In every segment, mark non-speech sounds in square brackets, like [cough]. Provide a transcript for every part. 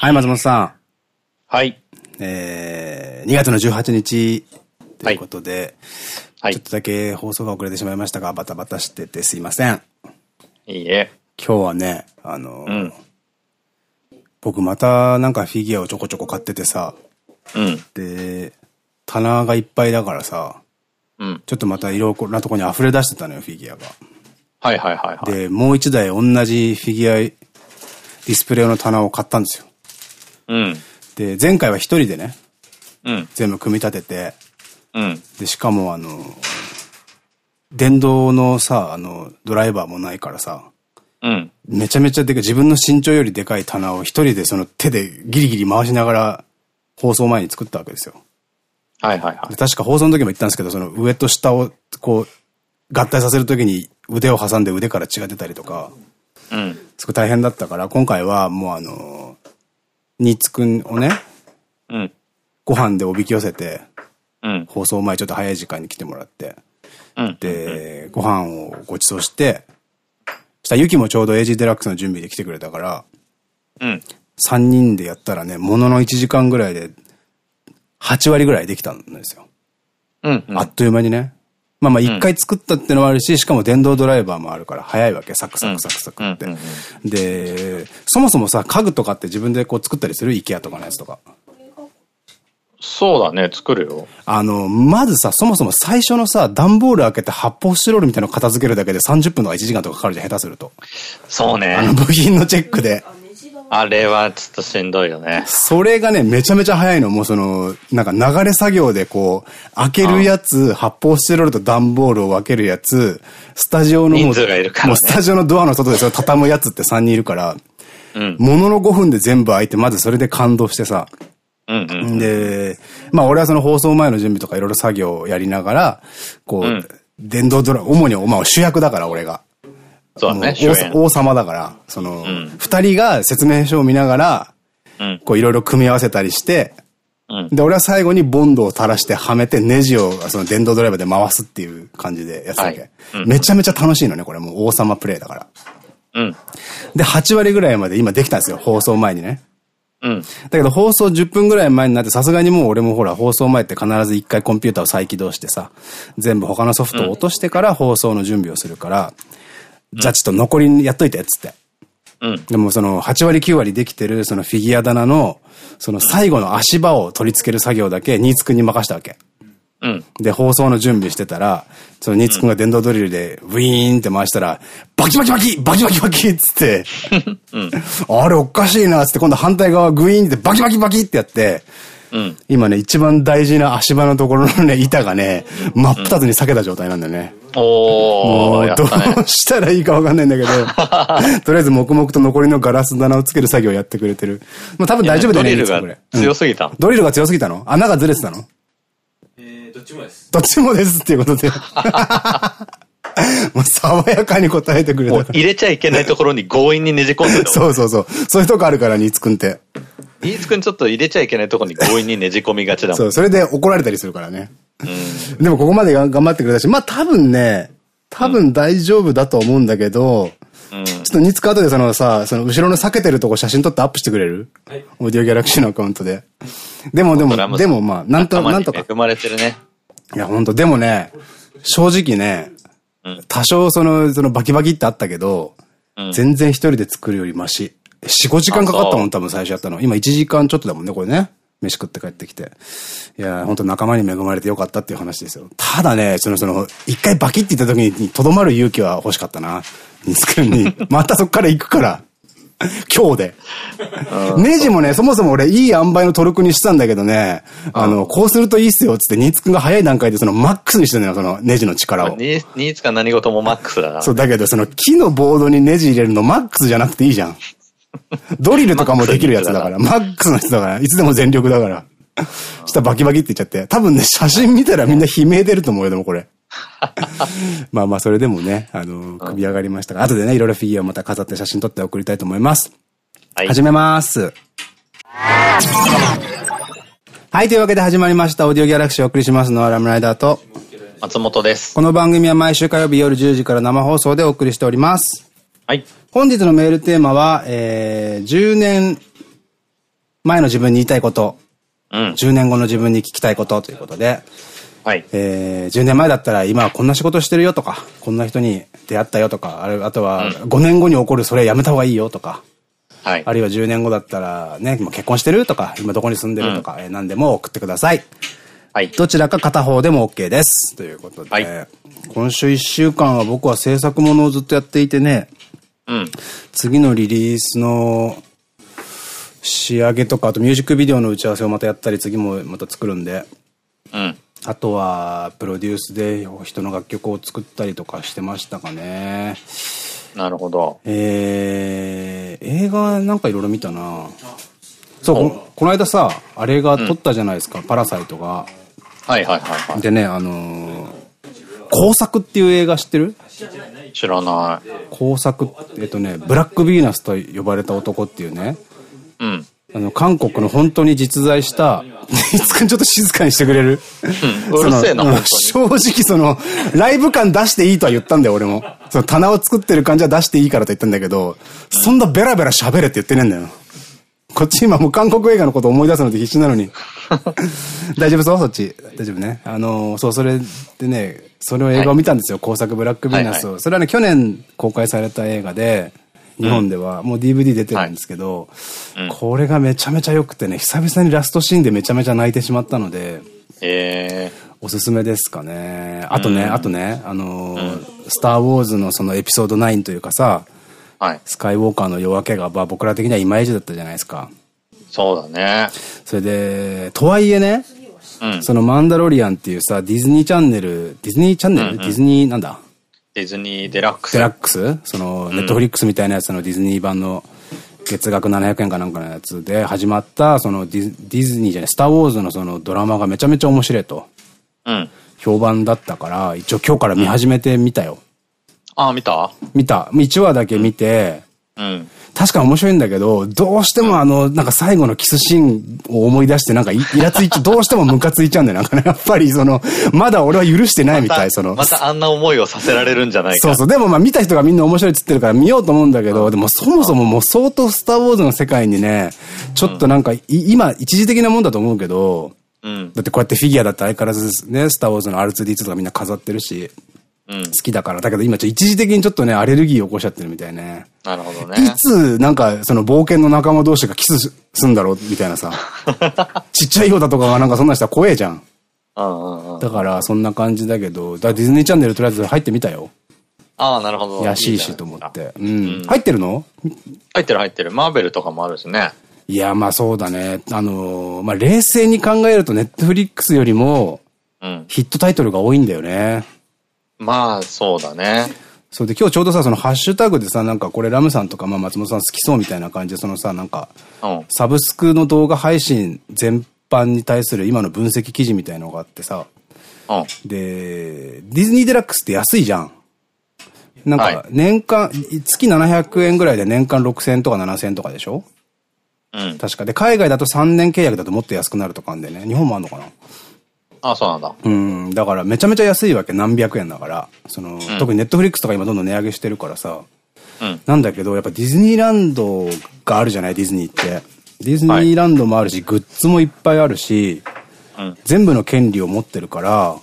はい、松本さん。はい。えー、2月の18日ということで、はいちょっとだけ放送が遅れてしまいましたが、バタバタしててすいません。いいえ。今日はね、あの、うん。僕またなんかフィギュアをちょこちょこ買っててさ、うん。で、棚がいっぱいだからさ、うん。ちょっとまたいろんなとこに溢れ出してたのよ、フィギュアが。はいはいはいはい。で、もう一台同じフィギュアディスプレイ用の棚を買ったんですよ。うん。で、前回は一人でね、うん。全部組み立てて、うん。で、しかもあの、電動のさ、あの、ドライバーもないからさ、うん。めちゃめちゃでかい、自分の身長よりでかい棚を一人でその手でギリギリ回しながら放送前に作ったわけですよ。はいはいはで確か放送の時も言ったんですけど、その上と下をこう、合体させる時に腕を挟んで腕から血が出たりとか、い。うん。すごい大変だったから、今回はもうあの、新津くんをね、うん。ご飯でおびき寄せて、うん。放送前ちょっと早い時間に来てもらって、うん。で、ご飯をご馳走して、したらユキもちょうど AG デラックスの準備で来てくれたから、うん。3人でやったらね、ものの1時間ぐらいで、8割ぐらいできたんですよ。うん。うん。あっという間にね。まあまあ1回作ったってのもあるし、しかも電動ドライバーもあるから早いわけ。サクサクサクサクって。で、そもそもさ、家具とかって自分でこう作ったりする ?IKEA とかのやつとか。そうだね、作るよ。あの、まずさ、そもそも最初のさ、段ボール開けて発泡スチロールみたいなの片付けるだけで30分とか1時間とかかかるじゃん、下手すると。そうあのね。部品のチェックで。あれはちょっとしんどいよね。それがね、めちゃめちゃ早いの。もうその、なんか流れ作業でこう、開けるやつ、発泡スチロールと段ボールを分けるやつ、スタジオのもう、ねもうスタジオのドアの外でそれ畳むやつって3人いるから、うん。ものの5分で全部開いて、まずそれで感動してさ。うんうん。で、まあ俺はその放送前の準備とかいろいろ作業をやりながら、こう、うん電動ドラ、主に、まあ主役だから俺が。そうだね。王王様だから、そのん、二、人が説明書を見ながら、うん。こういろいろ組み合わせたりして、うん。で、俺は最後にボンドを垂らしてはめてネジをその電動ドライバーで回すっていう感じでやってたわけ。めちゃめちゃ楽しいのね、これもう王様プレイだから。うん。で、8割ぐらいまで今できたんですよ、放送前にね。うん。だけど放送10分ぐらい前になってさすがにもう俺もほら放送前って必ず一回コンピューターを再起動してさ、全部他のソフトを落としてから放送の準備をするから、じゃあちょっと残りやっといてっつって。うん。でもその8割9割できてるそのフィギュア棚のその最後の足場を取り付ける作業だけ新津くんに任したわけ。うん。で、放送の準備してたら、その新津くんが電動ドリルでウィーンって回したら、バキバキバキバキバキバキっつって、[laughs] あれおかしいなっつって今度反対側グイーンってバキバキバキってやって、うん。今ね、一番大事な足場のところのね、板がね、真っ二つに裂けた状態なんだよね。もう、おー、やっど。うしたらいいかわかんないんだけど、[laughs] とりあえず黙々と残りのガラス棚をつける作業をやってくれてる。まあ多分大丈夫だよね、ドリルが強すぎた。ドリルが強すぎたの？穴がずれてたの？えー、どっちもです。どっちもですっていうことで。[laughs] もう爽やかに答えてくれた入れちゃいけないところに強引にねじ込んでた。そうそうそう。そういうとこあるから、新津くんって。飯津くんちょっと入れちゃいけないところに強引にねじ込みがちだもん。そう、それで怒られたりするからね。うん。でもここまでが頑張ってくれたし、まあ多分ね、多分大丈夫だと思うんだけど、うん。ちょっとニツカ後でそのさ、その後ろの避けてるとこ写真撮ってアップしてくれる？はい。オーディオギャラクシーのアカウントで。でもでも、でもまあ、なんと、なんとか。恵まれてるね。いや、ほんと、でもね、正直ね、うん多少その、そのバキバキってあったけど、うん全然一人で作るよりマシ。4、5時間かかったも、ん多分最初やったの。今1時間ちょっとだもんね、これね。飯食って帰ってきて。いや、本当仲間に恵まれてよかったっていう話ですよ。ただね、その、その、一回バキって言った時に、とどまる勇気は欲しかったな。ニツくんに。[laughs] またそっから行くから。今日で。ネジもね、そもそも俺いい塩梅のトルクにしてたんだけどね、あの、こうするといいっすよ、つって、ニーツくんが早い段階でそのマックスにしてるのよ、そのネジの力を。に、にいつか何事もマックスだな。そう、だけどその木のボードにネジ入れるのマックスじゃなくていいじゃん。[laughs] ドリルとかもできるやつだから、マックスの人だから、いつでも全力だから。したらバキバキって言っちゃって。多分ね、写真見たらみんな悲鳴出ると思うよ、でもこれ。[laughs] まあまあ、それでもね、あの、首上がりましたが、後でね、いろいろフィギュアをまた飾って写真撮って送りたいと思います。はい。始めます。はい、というわけで始まりました、オーディオギャラクシーをお送りしますのはラムライダーと、松本です。この番組は毎週火曜日夜10時から生放送でお送りしております。はい。本日のメールテーマは、えー、10年前の自分に言いたいこと、うん。10年後の自分に聞きたいことということで、はい。えー、10年前だったら今はこんな仕事してるよとか、こんな人に出会ったよとか、あるあとは5年後に起こるそれやめた方がいいよとか、はいあ。るいは10年後だったらね、もう結婚してるとか、今どこに住んでるとか、えー何でも送ってください。はい。どちらか片方でも OK です。ということで、はい今週1週間は僕は制作ものをずっとやっていてね、うん。次のリリースの仕上げとか、あとミュージックビデオの打ち合わせをまたやったり、次もまた作るんで、うん。あとは、プロデュースで人の楽曲を作ったりとかしてましたかね。なるほど。えー、映画なんかいろいろ見たなそう、ここの間さ、あれが撮ったじゃないですか、パラサイトが。はいはいはいはでね、あのー、工作っていう映画知ってる？い。知らな工作えっとね、ブラックヴィーナスと呼ばれた男っていうね、い。うん。あの、韓国の本当に実在した、いつくんちょっと静かにしてくれる？うんうるせえな、正直その、ライブ感出していいとは言ったんだよ、俺も。その棚を作ってる感じは出していいからと言ったんだけど、そんなベラベラ喋れって言ってねえんだよ。こっち今もう韓国映画のこと思い出すので必死なのに。[laughs] 大丈夫そう？そっち。大丈夫ね。あのー、そう、それでね、それを映画を見たんですよ。工作ブラックヴィーナスを。はいそれはね、去年公開された映画で、日本では、もう DVD 出てるんですけど、うんこれがめちゃめちゃ良くてね、久々にラストシーンでめちゃめちゃ泣いてしまったので、えおすすめですかね。あとね、あとね、あのースター・ウォーズのそのエピソード9というかさ、ー。はい。スカイウォーカーの夜明けが、まあ僕ら的にはイマイチだったじゃないですか。そうだね。それで、とはいえね、うん。そのマンダロリアンっていうさ、ディズニーチャンネル、ディズニーチャンネル、ディズニーなんだ？ディズニーデラックス。デラックス？その、ネットフリックスみたいなやつのディズニー版の月額700円かなんかのやつで始まった、そのディズディズニーじゃない、スター・ウォーズのそのドラマがめちゃめちゃ面白いと。うん。評判だったから、一応今日から見始めてみたよ。ああ、見た？見た。1話だけ見て、うん。確かに面白いんだけど、どうしてもあの、なんか最後のキスシーンを思い出して、なんかイイラついちゃう、どうしてもムカついちゃうんだよ。なんかね、やっぱりその、まだ俺は許してないみたい、その。またあんな思いをさせられるんじゃないか。そうそう。でもまあ見た人がみんな面白いっつってるから見ようと思うんだけど、でもそもそももう相当スターウォーズの世界にね、ちょっとなんかい、今一時的なもんだと思うけど、うん。だってこうやってフィギュアだって相変わらずね、スターウォーズの R2D2 とかみんな飾ってるし、うん好。きだから。だけど今ちょっと一時的にちょっとね、アレルギーを起こしちゃってるみたいね。なるほどいね。つ、なんか、その冒険の仲間同士がキスすんだろうみたいなさ。[laughs] ちっちゃいようだとかがなんかそんな人は怖えじゃん。うんうんうん。だから、そんな感じだけど、だディズニーチャンネルとりあえず入ってみたよ。ああ、なるほど。安いしと思って。ううんん。入ってるの？入ってる入ってる。マーベルとかもあるしね。いや、まあそうだね。あのー、まあ冷静に考えるとネットフリックスよりもうん。ヒットタイトルが多いんだよね。まあ、そうだね。そうで、今日ちょうどさ、そのハッシュタグでさ、なんかこれラムさんとか、まあ松本さん好きそうみたいな感じで、そのさ、なんか、うん。サブスクの動画配信全般に対する今の分析記事みたいのがあってさ、うん。で、ディズニーデラックスって安いじゃん。なんはいか、年間、月700円ぐらいで年間6000円とか7000円とかでしょ？うん。確か。で、海外だと3年契約だともっと安くなるとかあんでね。日本もあんのかな？あ、そうなんだ。うん。だからめちゃめちゃ安いわけ。何百円だから。その、特にネットフリックスとか今どんどん値上げしてるからさ。うん。なんだけど、やっぱディズニーランドがあるじゃない、ディズニーって。ディズニーランドもあるし、グッズもいっぱいあるし、うん。全部の権利を持ってるから、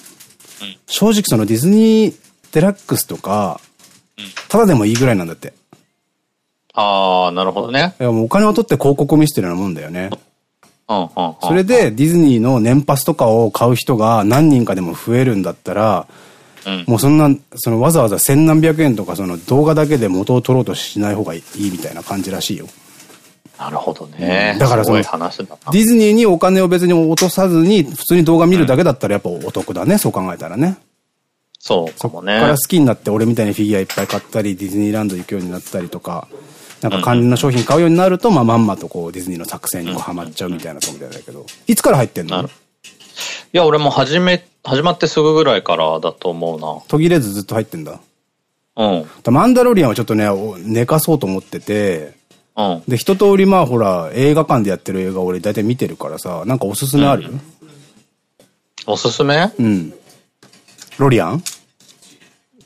正直そのディズニーデラックスとか、ただでもいいぐらいなんだって。ああ、なるほどね。いやもうお金を取って広告を見せてるようなもんだよね。うん、うん、うん。それでディズニーの年パスとかを買う人が何人かでも増えるんだったら、うん。もうそんな、そのわざわざ千何百円とかその動画だけで元を取ろうとしない方がいいみたいな感じらしいよ。なるほどね。だからその。ディズニーにお金を別に落とさずに、普通に動画見るだけだったらやっぱお得だね、そう考えたらね。そうかもね。から好きになって俺みたいにフィギュアいっぱい買ったり、ディズニーランド行くようになったりとか、なんか関連の商品買うようになると、まあまんまとこうディズニーの作戦にこうハマっちゃうみたいなとこみたいだけど。いつから入ってんの？いや、俺も始め、始まってすぐぐらいからだと思う途切れずずっと入ってんだ。な。うん。だマンダロリアンはちょっとね、お寝かそうと思ってて、うん。で、一通りまあほら、映画館でやってる映画俺大体見てるからさ、なんかおすすめある？おすすめ？うん。ロリアン？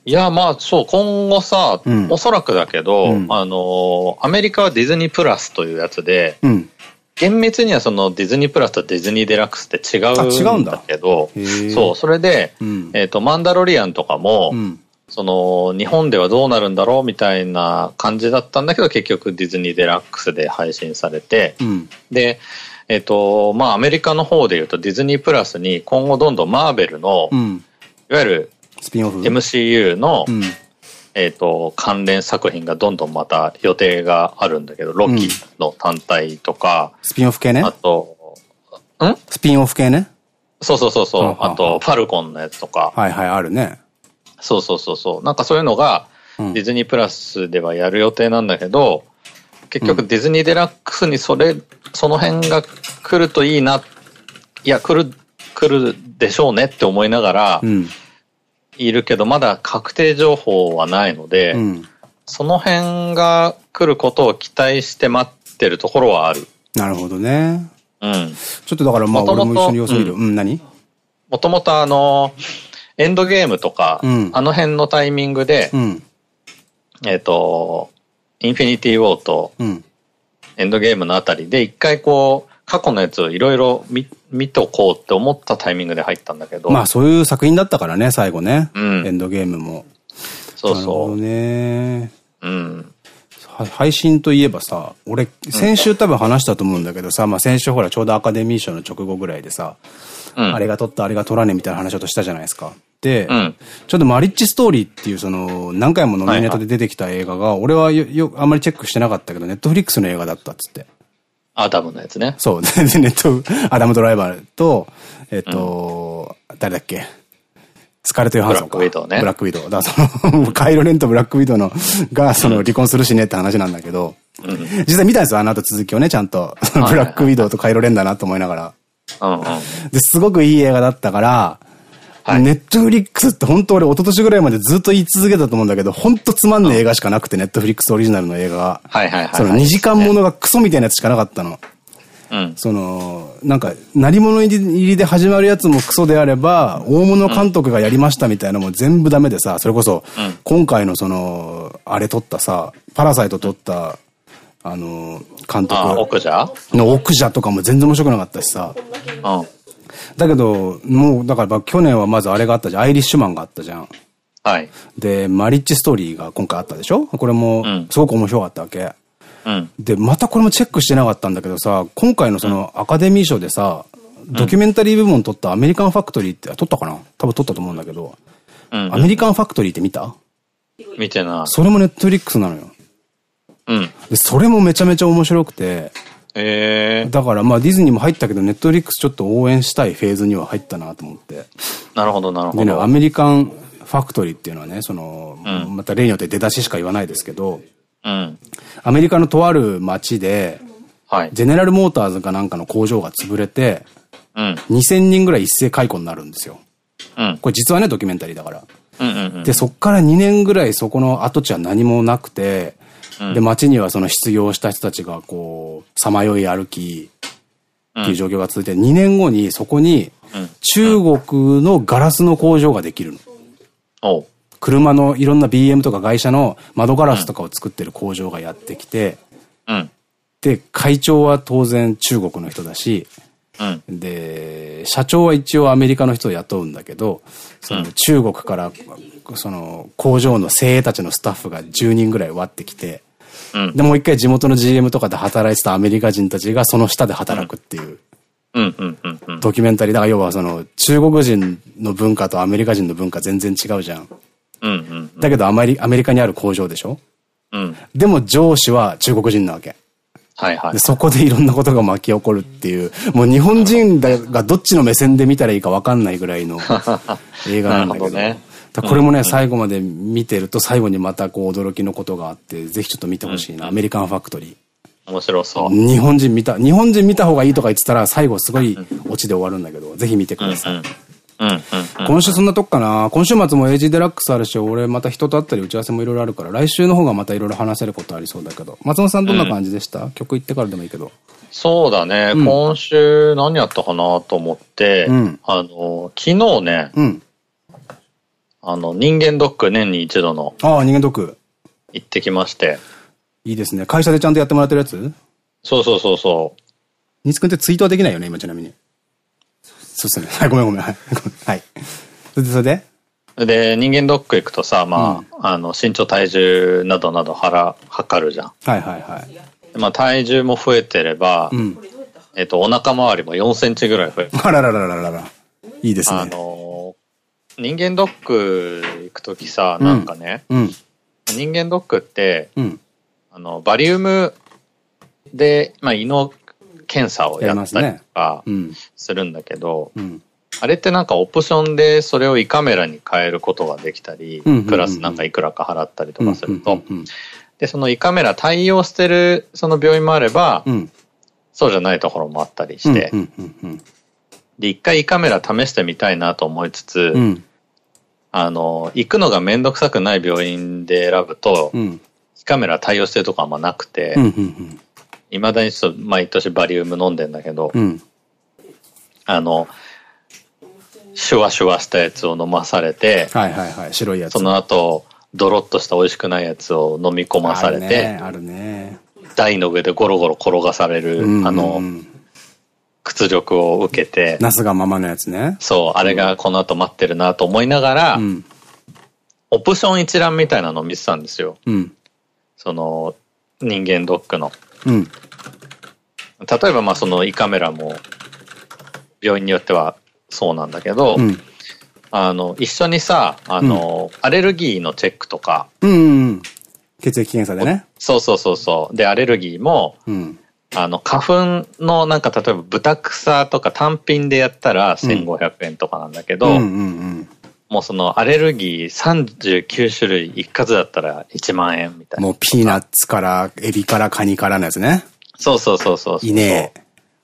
いや、まあ、そう、今後さ、うんおそらくだけど、うんあの、アメリカはディズニープラスというやつで、うん。厳密にはそのディズニープラスとディズニーデラックスって違ううんんだだけどそう、それで、うん。えっと、マンダロリアンとかも、うん。その、日本ではどうなるんだろうみたいな感じだったんだけど、結局ディズニーデラックスで配信されて、うん。で、えっと、まあ、アメリカの方で言うとディズニープラスに今後どんどんマーベルの、いうん。わゆるスピンオフ？MCU の、うん。えっと、関連作品がどんどんまた予定があるんだけど、ロキの単体とか、スピンオフ系ね？あ。と、ん？スピンオフ系ね？そうそうそうそうあと、ファルコンのやつとか。はいはい、あるね。そうそうそうそう。なんかそういうのが、うんディズニープラスではやる予定なんだけど、結局ディズニーデラックスにそれ、その辺が来るといいな、いや、来る、来るでしょうねって思いながらうん。いるけど、まだ確定情報はないので、うん。その辺が来ることを期待して待ってるところはある。なるほどね。うん。ちょっとだからまあ俺も一緒に様子見る。ううん、何？もともとあの、エンドゲームとか、うんあの辺のタイミングで、うん。えっと、インフィニティ・ウォーとうん。エンドゲームのあたりで一回こう、過去のやつをいろいろ見、見とこうって思ったタイミングで入ったんだけど。まあそういう作品だったからね、最後ね。うんエンドゲームも。そうそう。ね。うん。は配信といえばさ、俺、先週多分話したと思うんだけどさ、まあ先週ほらちょうどアカデミー賞の直後ぐらいでさ、うん。あれが取った、あれが取らねえみたいな話をとしたじゃないですか。で、うん。ちょっとマリッジストーリーっていうその、何回もノミネートで出てきた映画が、俺はよ、よ、あんまりチェックしてなかったけど、ネットフリックスの映画だったっつって。アダムのやつね。そう。[laughs] で、ネット、アダム・ドライバーと、えっと、誰だっけ？スカーレット・ヨハンソンか。ブラックウィドウねブラックウィドウ。だからその、[laughs] カイロレンとブラックウィドウの、が、その、離婚するしないって話なんだけど、うん。実際見たんですよ、あの後続きをね、ちゃんと。ブラックウィドウとカイロレンだなと思いながら。うんうん。で、すごくいい映画だったから、はいネットフリックスって本当俺一昨年ぐらいまでずっと言い続けたと思うんだけど、本当つまんねえ映画しかなくて、ネットフリックスオリジナルの映画が。はいはいはいはい。その2時間ものがクソみたいなやつしかなかったの。うん。その、なんか、鳴り物入りで始まるやつもクソであれば、大物監督がやりましたみたいなのも全部ダメでさ、それこそ、うん今回のその、あれ撮ったさ、パラサイト撮った、あの、監督の奥者とかも全然面白くなかったしさ。うん。だけど、もう、だから去年はまずあれがあったじゃん。アイリッシュマンがあったじゃん。はい。で、マリッジストーリーが今回あったでしょ？これもうん、すごく面白かったわけ。うん。で、またこれもチェックしてなかったんだけどさ、今回のそのアカデミー賞でさ、ドキュメンタリー部門取ったアメリカンファクトリーって、あ取ったかな？多分取ったと思うんだけど、うんアメリカンファクトリーって見た？見てなそれもネットフリックスなのよ。い。うん。で、それもめちゃめちゃ面白くて、ええだからまあディズニーも入ったけど、ネットフリックスちょっと応援したいフェーズには入ったなと思って。なるほどなるでね、アほど。メリカンファクトリーっていうのはね、その、うんまた例によって出だししか言わないですけど、うん。アメリカのとある町で、はい。ゼネラルモーターズかなんかの工場が潰れて、うん。2000人ぐらい一斉解雇になるんですよ。うん。これ実はね、ドキュメンタリーだから。で、そっから2年ぐらいそこの跡地は何もなくて、うんで、街にはその失業した人たちがこう、さまよい歩き、っていう状況が続いて、2年後にそこにうん。中国のガラスの工場ができるの。車のいろんな BM とか会社の窓ガラスとかを作ってる工場がやってきて、うん。で、会長は当然中国の人だし、うん。で、社長は一応アメリカの人を雇うんだけど、その中国から、その工場の精鋭たちのスタッフが10人ぐらい割ってきて、うん。で、もう一回地元の GM とかで働いてたアメリカ人たちがその下で働くっていう。ドキュメンタリー。だから要はその中国人の文化とアメリカ人の文化全然違うじゃん。だけどアメリアメリカにある工場でしょ？うん。でも上司は中国人なわけ。はいはいで、。そこでいろんなことが巻き起こるっていう、もう日本人だがどっちの目線で見たらいいか分かんないぐらいの [laughs] 映画なんだけど。なるほどねこれもね、最後まで見てると最後にまたこう驚きのことがあって、ぜひちょっと見てほしいな。アメリカンファクトリ面白そう。ー。日本人見た、日本人見た方がいいとか言ってたら最後すごいオチで終わるんだけど、ぜひ見てくうん。うださい。ん。うん。うん。今週そんなとこかな今週末もエイジデラックスあるし、俺また人と会ったり打ち合わせもいろいろあるから、来週の方がまたいろいろ話せることありそうだけど。松本さんどんな感じでした、曲行ってからでもいいけど。そうだね。うん今週何やったかなと思って、うんあの、昨日ね、うん。あの、人間ドック年に一度のああ、人間ドック。行ってきまして。いいですね。会社でちゃんとやってもらってるやつ？そうそうそうそう。ニーツくんってツイートはできないよね、今ちなみに。そうっすね。はい、ごめんごめん。はい。はい。それで、それでで、人間ドック行くとさ、まあ、あの、身長体重などなど腹、測るじゃん。はいはいはい。でまあ、体重も増えてれば、うん。えっと、お腹周りも4センチぐらい増える。あらららららら。いいですあね。の、人間ドック行くときさ、なんかね、うん。人間ドックって、うん。あの、バリウムで、まあ、胃の検査をやったりとかうん。するんだけど、うん。あれってなんかオプションでそれを胃カメラに変えることができたりプラスなんかいくらか払ったりとかすると、うん。で、その胃カメラ対応してるその病院もあれば、うん。そうじゃないところもあったりして。で、一回胃カメラ試してみたいなと思いつつ、うん。あの、行くのがめんどくさくない病院で選ぶとう、ん。胃カメラ対応してるとこあんまなくて。いまだにちょっと毎年バリウム飲んでんだけど、うん。あの、シュワシュワしたやつを飲まされて、はいはいはい。白いやつ。その後、ドロッとした美味しくないやつを飲み込まされあるねて、あるね。台の上でゴロゴロ転がされる、うんあのう、ん屈辱を受けて、なすがままのやつね。そう、あれがこの後待ってるなと思いながら、うん。オプション一覧みたいなのを見てたんですよ。うん。その、人間ドックの。うん。例えば、まあ、その胃カメラも、病院によってはそうなんだけど、うん。あの、一緒にさ、あの、アレルギーのチェックとか、うんうん。血液検査でね。そうそうそうそう。で、アレルギーも、うん。あの、花粉のなんか例えば豚草とか単品でやったら1500円とかなんだけど、うんうんうん。もうそのアレルギー39種類一括だったら1万円みたいな。もうピーナッツから、エビから、カニからのやつね。そうそうそうそうそう。稲、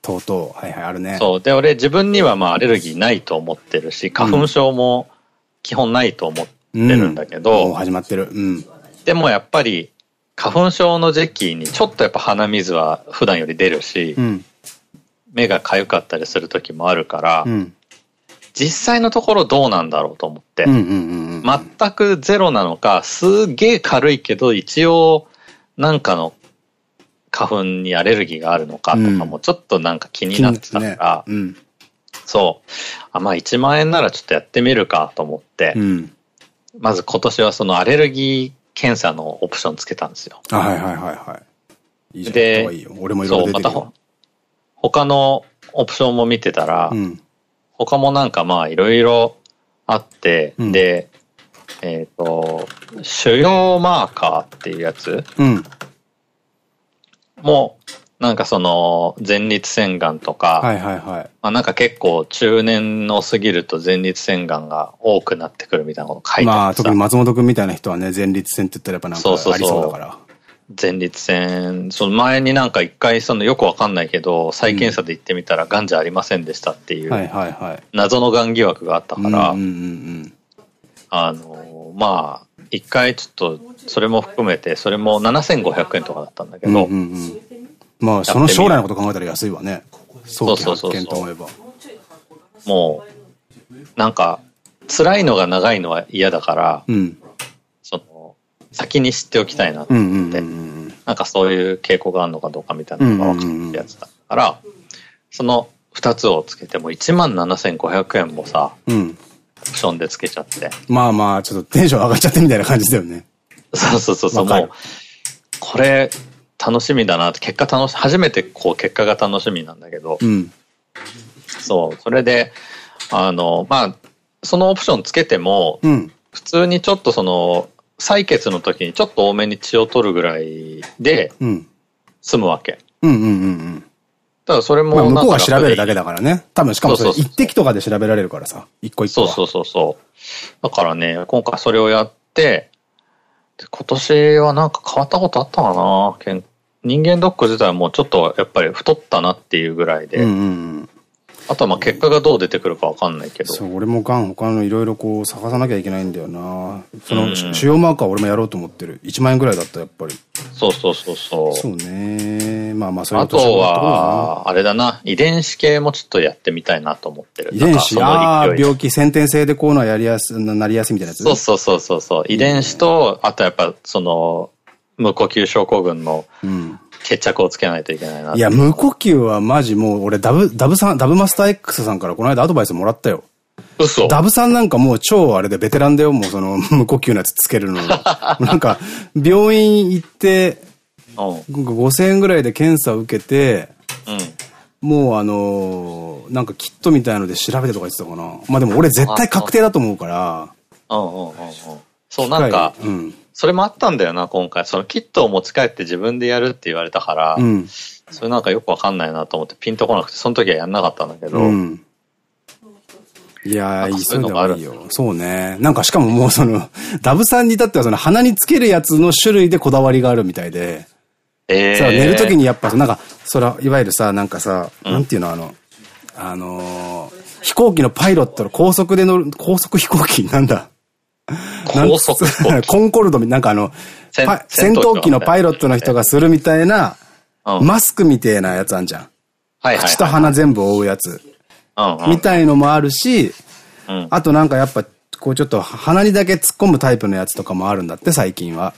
とうとう。はいはい、あるね。そう。で、俺自分にはまあアレルギーないと思ってるし、花粉症も基本ないと思ってるんだけもうど、始まってる。うん。でもやっぱり花粉症の時期にちょっとやっぱ鼻水は普段より出るし、うん。目が痒かったりする時もあるから、うん。実際のところどうなんだろうと思って。うんうんうんうん。全くゼロなのか、すげえ軽いけど、一応、なんかの花粉にアレルギーがあるのかとかもちょっとなんか気になってたから、気になってねそう。あ、まあ1万円ならちょっとやってみるかと思って、うん。うん。まず今年はそのアレルギー検査のオプションつけたんですよ。あ、はいはいはいはい。いいじゃん。でいいよ。俺もいろいそう、またほろ出てるよ。他のオプションも見てたら、うん。他もなんかまあいろいろあって、うんで、えっ、と、腫瘍マーカーっていうやつうん。も、なんかその前立腺がんとか、はいはいはい。まあなんか結構中年の過ぎると前立腺がんが多くなってくるみたいなこと書いてまあ、あってさ特に松本くんみたいな人はね、前立腺って言ったらやっぱなんかそうそうそうありそうだから。前立腺、その前になんか一回そのよくわかんないけど、再検査で行ってみたら癌じゃありませんでしたっていはいう。謎の癌疑惑があったから、うんうんうんあの、まあ、一回ちょっとそれも含めて、それも7500円とかだったんだけうん。ど、うんうんうんまあ、その将来のこと考えたら安いわね。早期発そうそうそうと思えば。もう、なんか、辛いのが長いのは嫌だから、うん。その、先に知っておきたいなと思って。なんかそういう傾向があるのかどうかみたいなのが分かってるやつだから、その二つをつけても1万7500円もさ、うん。オプションでつけちゃって。まあまあ、ちょっとテンション上がっちゃってみたいな感じだよね。そうそうそうもう、これ楽しみだなって、結果楽し、初めてこう結果が楽しみなんだけど、うん。そう、それで、あの、まあ、そのオプションつけても、うん。普通にちょっとその、採血の時にちょっと多めに血を取るぐらいでうん。済むわけ。うんうんうんうん。ただそれもまんか向こうが調べるだけだ。だからね。多分、しかもそれ一滴とかで調べられるからさ。一個一個は。そうそうそうそう。だからね、今回それをやって、で今年はなんか変わったことあったかなけん人間ドック自体はもうちょっとやっぱり太ったなっていうぐらいで、うんうんうん。あとはまあ結果がどう出てくるかわかんないけど、そう、俺もガン他のいろいろこう探さなきゃいけないんだよな。その、うん主要マーカー俺もやろうと思ってる。1万円ぐらいだった、やっぱり。そうそうそうそう。そうね。まあまあ、そういうあとは、あれだな、遺伝子系もちょっとやってみたいなと思ってる。遺伝子ああ、病気、先天性でこういうのはやりやす、なりやすいみたいなやつそうそうそうそうそう。遺伝子と、あとやっぱ、その、無呼吸症候群の決着をつけないといけないな、いや、無呼吸はマジもう、俺ダブ、ダブさん、ダブマスター X さんからこの間アドバイスもらったよ。嘘ダブさんなんかもう超あれでベテランだよ、もうその [laughs] 無呼吸のやつつけるの。[laughs] なんか、病院行って、5000円ぐらいで検査を受けて、うん、もうあのー、なんかキットみたいので調べてとか言ってたかな。まあでも俺絶対確定だと思うから。そうなんか、うん、それもあったんだよな、今回。そのキットを持ち帰って自分でやるって言われたから、うん、それなんかよくわかんないなと思ってピンとこなくて、その時はやんなかったんだけど、うん、いやー、そういうのがあるよ。そうね。なんかしかももうその、ダブさんに至ってはその鼻につけるやつの種類でこだわりがあるみたいで。ええー。寝るときにやっぱ、なんか、そら、いわゆるさ、なんかさ、うん、なんていうの、あの、あのー、飛行機のパイロットの高速で乗る、高速飛行機？なんだ。高速 [laughs] コンコルドなんかあの、戦闘機のパイロットの人がするみたいな、マスクみたいなやつあんじゃん。口と鼻全部覆うやつ。みたいのもあるし、あとなんかやっぱ、こうちょっと鼻にだけ突っ込むタイプのやつとかもあるんだって、最近は。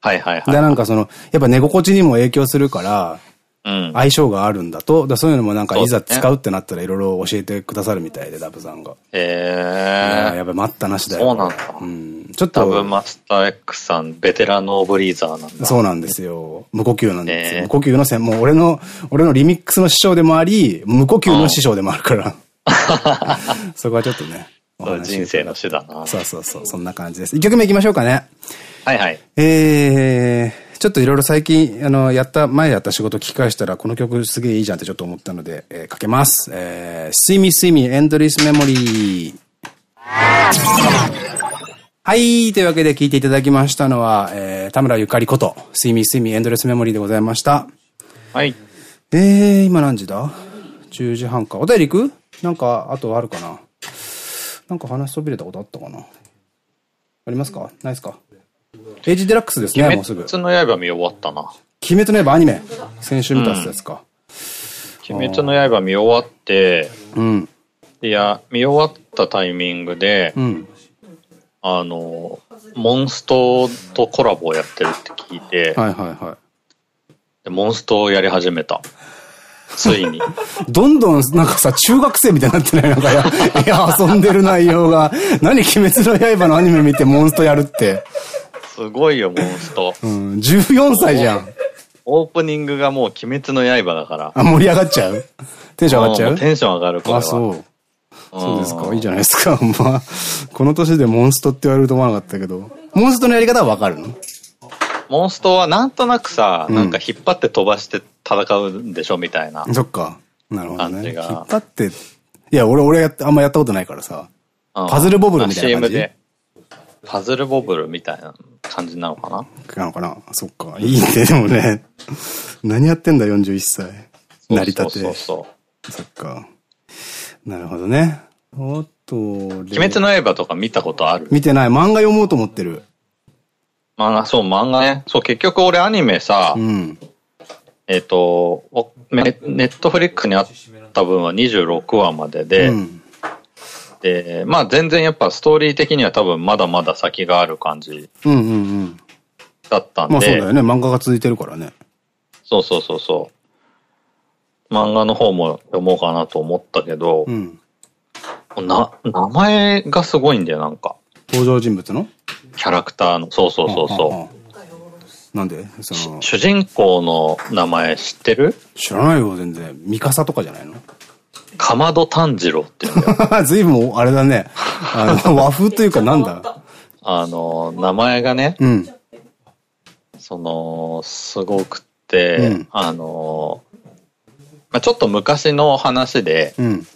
はいはいはい。で、なんかその、やっぱ寝心地にも影響するから、相性があるんだと、だそういうのもなんかいざ使うってなったらいろいろ教えてくださるみたいで、ダブさんが。へえ。やっぱ待ったなしだよ。そうなんだ。うん。ちょっと。ダブマスター X さん、ベテランのブリーザーなんだ。そうなんですよ。無呼吸なんですよ。無呼吸の専門、俺の、俺のリミックスの師匠でもあり、無呼吸の師匠でもあるから。[laughs] そこはちょっとね。人生の手だな。そうそうそう、そんな感じです。一曲目行きましょうかね。はいはい。えー、ちょっといろいろ最近、あの、やった、前やった仕事聞き返したら、この曲すげえいいじゃんってちょっと思ったので、えー、かけます。えー、See Me See Me Endless Memory。はい。というわけで聞いていただきましたのは、えー、田村ゆかりこと、See Me See Me Endless Memory でございました。はい。えー、今何時だ ?10 時半か。お便り行く？なんか、あとあるかな？なんか話しそびれたことあったかな？ありますか？ないですか？エイジデラックスですね、もうすぐ。鬼滅の刃見終わったな。鬼滅の刃アニメ。先週見たやつか。うん、鬼滅の刃見終わって、うん。いや、見終わったタイミングで、うん。あの、モンストとコラボをやってるって聞いて、はいはいはい。で、モンストをやり始めた。ついに。[laughs] どんどん、なんかさ、中学生みたいになってないなんかや、いや、遊んでる内容が。何鬼滅の刃のアニメ見てモンストやるって。すごいよ、モンスト。うん、14歳じゃん。オープニングがもう鬼滅の刃だから。あ、盛り上がっちゃう？テンション上がっちゃう？テンション上がる、これは。あ、そう。そうですか。いいじゃないですか。[laughs] まあ、この年でモンストって言われると思わなかったけど。モンストのやり方はわかるの？モンストはなんとなくさ、なんか引っ張って飛ばして戦うんでしょみたいな。そっか。なるほどね。引っ張って、いや、俺、俺やって、あんまやったことないからさ。パズルボブルみたいな感じ？CM で。パズルボブルみたいな感じなのかな？なのかな？そっか。いいね、でもね。何やってんだ、41歳。成り立て。そうそうそっか。なるほどね。あと、鬼滅の刃とか見たことある？見てない。漫画読もうと思ってる。漫画、そう、漫画ね。そう、結局俺アニメさ、うん、えっと、ネットフリックにあった分は26話までで、うん、で、まあ全然やっぱストーリー的には多分まだまだ先がある感じだったんで。まあそうだよね。漫画が続いてるからね。そうそうそうそう。漫画の方も読もうかなと思ったけど、うん、な、名前がすごいんだよ、なんか。登場人物の？キャラクターの。そうそうそうそう。なんで？その主人公の名前知ってる？知らないよ、全然。ミカサとかじゃないの？かまど炭治郎って言うんだよ。[laughs] 随分、あれだね。あの、[laughs] 和風というかなんだあの、名前がね、うん、その、すごくて、うん、あの、まあ、ちょっと昔の話で、うん、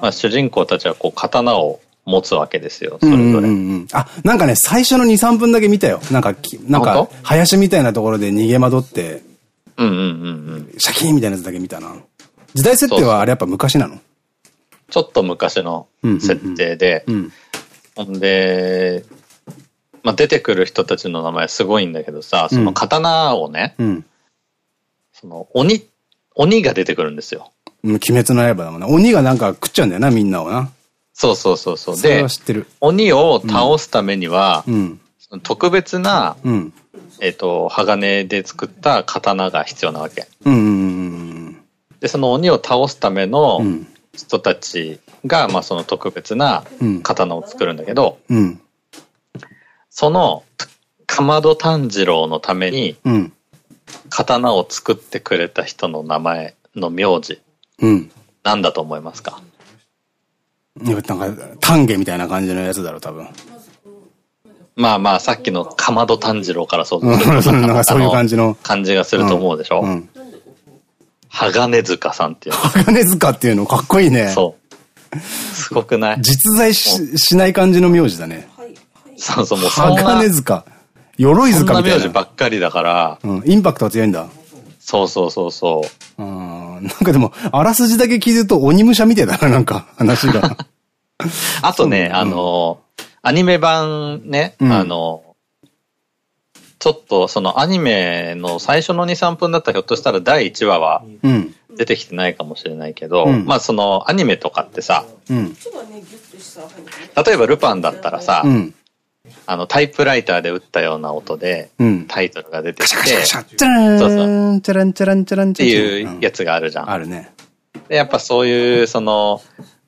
まあ、主人公たちはこう刀を持つわけですよ、それぞれ。あ、なんかね、最初の2、3分だけ見たよ。なんか、なんか、林みたいなところで逃げ惑って、うんうんうんうん。シャキーンみたいなやつだけ見たな。時代設定はあれやっぱ昔なの？ちょっと昔の設定で、ほんで、まあ、出てくる人たちの名前すごいんだけどさ、その刀をね、うん、その、鬼、鬼が出てくるんですよ。うん鬼滅の刃だもんね。鬼がなんか食っちゃうんだよな、みんなをな。そうそうそうそう。で。鬼を倒すためには、うん。特別な、うん。えっ、と、鋼で作った刀が必要なわけ。うんうんうんで、その鬼を倒すためうのん。うん。人たちが、まあその特別なうん刀を作るんだけど、うん。その、かまど炭治郎のためにうん。刀を作ってくれた人の名前の名字、うん。なんだと思いますか？なんか、丹下みたいな感じのやつだろ、多分。まあまあ、さっきのかまど炭治郎から想像 [laughs] そういう感じの。[laughs] 感じがすると思うでしょ、うん。鋼塚さんっていうの。鋼塚っていうのかっこいいね。そう。すごくない？実在ししない感じの名字だね。そうそう、もう鋼塚。鎧塚みたいな。ばっかりだから、うん。インパクトが強いんだ。そうそうそうそう。うん。なんかでも、あらすじだけ聞いてると鬼武者みたいだな、なんか、話が。[laughs] あとね、うんあの、アニメ版ね、うんあの、ちょっとそのアニメの最初の2、3分だったらひょっとしたら第1話はうん。出てきてないかもしれないけど、うんまあそのアニメとかってさ、うん。例えばルパンだったらさ、うん。あのタイプライターで打ったような音でうん。タイトルが出てカシきて、ャカシャカシャ、チャラそチャランチャランチャランっていうやつつがあるじゃん。あるね。で、やっぱそういう、その、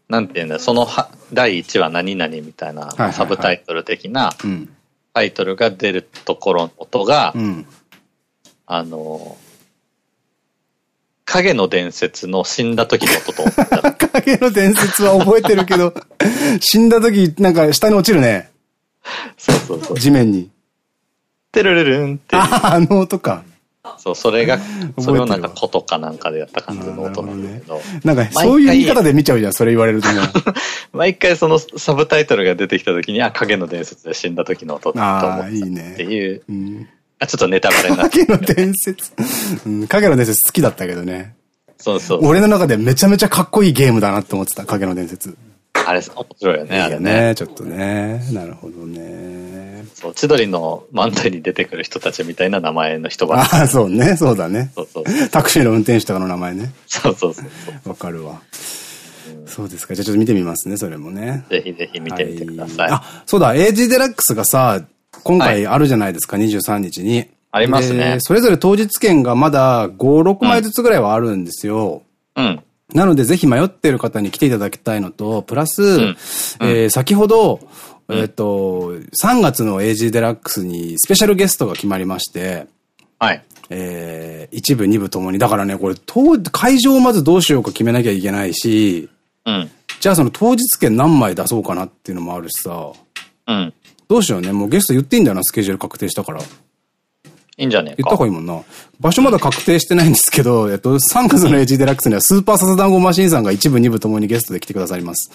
なんていうんだ、そのは第1話何々みたいなサブタイトル的なうん。タイトルが出るところの音が、うん。あの、影の伝説の死んだ時の音と [laughs] 影の伝説は覚えてるけど、[laughs] 死んだ時、なんか下に落ちるね。そうそうそう。地面に。てるるるんっていう、あ、あの音か。そう、それが、それをなんか覚えてるわ琴かなんかでやった感じの音なんだけど、なんか、そういう言い方で見ちゃうじゃん、それ言われるとね。[laughs] 毎回そのサブタイトルが出てきた時に、あ、影の伝説で死んだ時の音だと思ったっいいねて。いう、うんあ、ちょっとネタバレになって、影の伝説。うん、影の伝説好きだったけどね。そうそう。俺の中でめちゃめちゃかっこいいゲームだなって思ってた、影の伝説。あれ、面白いよね、あれね。ね、ちょっとね。なるほどね。そう、千鳥の漫才に出てくる人たちみたいな名前の人ばああ、そうね、そうだね。そうそう。タクシーの運転手とかの名前ね。そうそうそう。わかるわ。そうですか。じゃあちょっと見てみますね、それもね。ぜひぜひ見てみてください。はいあ、そうだ、AG デラックスがさ、今回あるじゃないですか、23日に。ありますねでそれぞれ当日券がまだ5、6枚ずつぐらいはあるんですよ。うん。なので、ぜひ迷ってる方に来ていただきたいのと、プラス、んえー先ほど、えっと、3月の AG デラックスにスペシャルゲストが決まりまして、はい。えー、一部、二部ともに。だからね、これ、当会場をまずどうしようか決めなきゃいけないし、うん。じゃあその当日券何枚出そうかなっていうのもあるしさ、うん。どうしようね。もうゲスト言っていいんだよな、スケジュール確定したから。いいんじゃねえ言った方がか。いいもんな。場所まだ確定してないんですけど、えっと、3月の AG デラックスにはスーパーサザダンゴマシンさんが一部、二部ともにゲストで来てくださいます。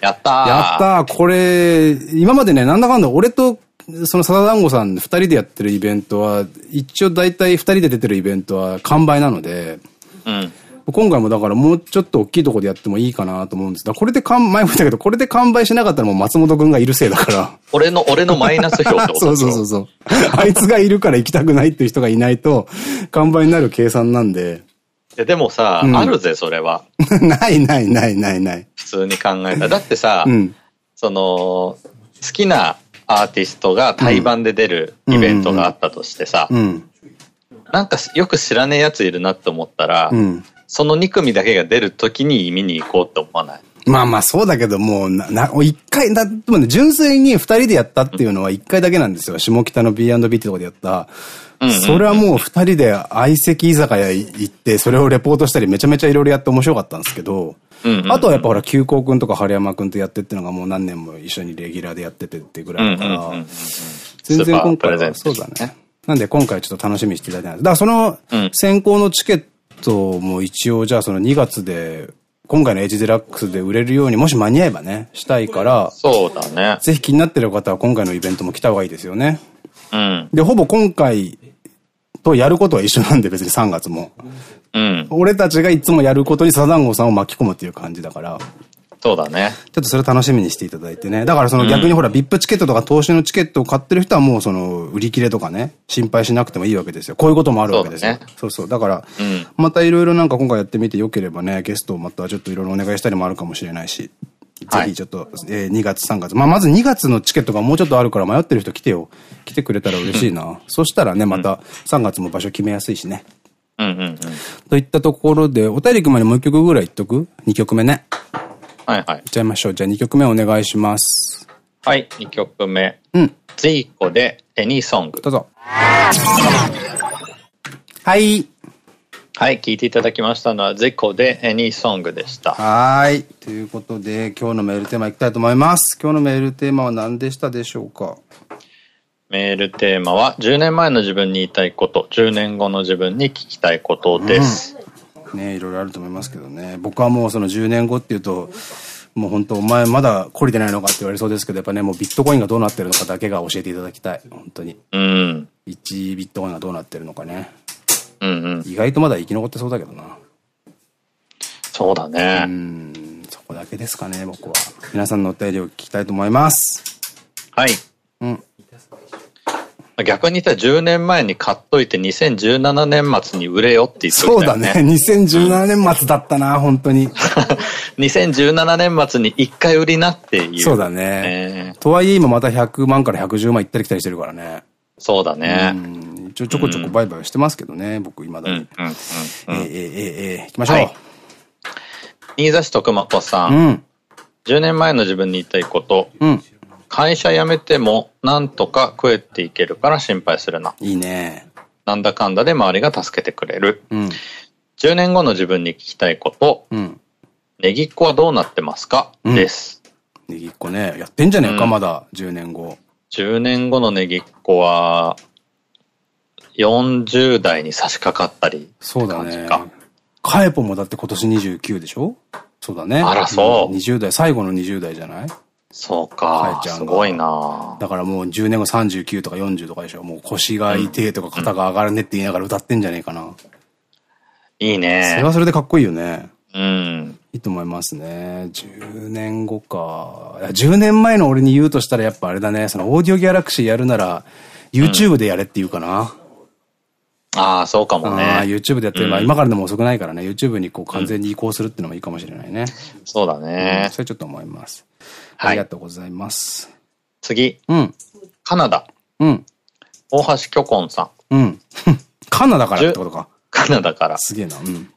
やったー。やったーこれ、今までね、なんだかんだ俺と、そのサザダンゴさん二人でやってるイベントは、一応大体二人で出てるイベントは完売なので、うん。今回もだからもうちょっと大きいところでやってもいいかなと思うんです。だからこれで完、前も言ったけど、これで完売しなかったらもう松本くんがいるせいだから。俺の、俺のマイナス票ってことそうそうそうそう。あいつがいるから行きたくないっていう人がいないと、完売になる計算なんで。いやでもさ、うんあるぜ、それは。[laughs] ないないないないない。普通に考えたら。だってさ、うん。その、好きなアーティストが対バンで出るイベントがあったとしてさ、うん。なんかよく知らねえやついるなって思ったら、うん。その2組だけが出るときに見に行こうって思わない？まあまあそうだけどもう、な、な、一回、だ、でもね、純粋に二人でやったっていうのは一回だけなんですよ。下北の B&B ってとこでやった。それはもう二人で相席居酒屋行って、それをレポートしたりめちゃめちゃいろいろやって面白かったんですけど、あとはやっぱほら、急行くんとか春山くんとやってってのがもう何年も一緒にレギュラーでやっててってぐらいだから、全然今回は、そうだね。なんで今回ちょっと楽しみにしていただいてないだからそのうん先行のチケットも一応じゃあその2月で、今回のエイジデラックスで売れるようにもし間に合えばね、したいから、そうだね。ぜひ気になってる方は今回のイベントも来た方がいいですよね。うん。で、ほぼ今回とやることは一緒なんで別に3月も。うん。俺たちがいつもやることにサザンゴさんを巻き込むっていう感じだから。そうだね。ちょっとそれ楽しみにしていただいてね。だからその逆にほら、VIP チケットとか投資のチケットを買ってる人はもうその、売り切れとかね、心配しなくてもいいわけですよ。こういうこともあるわけですよ。そう,、ね、そうそう。だから、うん、またいろいろなんか今回やってみてよければね、ゲストをまたちょっといろいろお願いしたりもあるかもしれないし。ぜひちょっと、はい、えー、2月3月。まあ、まず2月のチケットがもうちょっとあるから迷ってる人来てよ。来てくれたら嬉しいな。そしたらね、また3月も場所決めやすいしね。うんうんうん。といったところで、お便りくまでもう一曲ぐらい言っとく ?2 曲目ね。はいはい。いっちゃいましょう。じゃあ2曲目お願いします。はい、2曲目。うん。ゼイコでエニーソング。どうぞ。はい。はい、聞いていただきましたのは、ゼイコでエニーソングでした。はい。ということで、今日のメールテーマいきたいと思います。今日のメールテーマは何でしたでしょうか？メールテーマは、10年前の自分に言いたいこと、10年後の自分に聞きたいことです。うん、ねいろいろあると思いますけどね。僕はもうその10年後っていうと、もう本当、お前まだ懲りてないのかって言われそうですけど、やっぱね、もうビットコインがどうなってるのかだけが教えていただきたい。本当に。うん。1ビットコインがどうなってるのかね。うんうん。意外とまだ生き残ってそうだけどな。そうだね。うん。そこだけですかね、僕は。皆さんのお便りを聞きたいと思います。はい。うん。逆に言ったら10年前に買っといて2017年末に売れよって言ってね。そうだね。2017年末だったな、本当に。[laughs] 2017年末に1回売りなっていう。そうだね。とはいえ今また100万から110万いったり来たりしてるからね。そうだね。ちょちょこちょこ売買してますけどね、僕今だに。ええええええ行きましょう。はい、新座市徳間子さん。うん、10年前の自分に言いたいこと。うん会社辞めてもなんとか食えていけるから心配するな。いいね。なんだかんだで周りが助けてくれる。うん、10年後の自分に聞きたいこと。うん、ネギっ子はどうなってますか、うん、です。ネギっ子ね。やってんじゃねえか、まだ。10年後。10年後のネギっ子は、40代に差し掛かったり。そうだね。カエポもだって今年29でしょ？そうだね。あら、そう。20代、最後の20代じゃない？そうか。すごいなだからもう10年後39とか40とかでしょ。もう腰が痛いとか肩が上がるねって言いながら歌ってんじゃねえかな。いいね。それはそれでかっこいいよね。うん。いいと思いますね。10年後か。10年前の俺に言うとしたらやっぱあれだね。そのオーディオギャラクシーやるなら YouTube でやれって言うかな。うん、ああ、そうかもね。YouTube でやって、まあ今からでも遅くないからね。YouTube にこう完全に移行するっていうのもいいかもしれないね。そうだね、それちょっと思います。ありがとうございます。次。うん。カナダ。うん。大橋巨根さん。うん。[laughs] カナダからってことか。カナダから。すげえな。うん。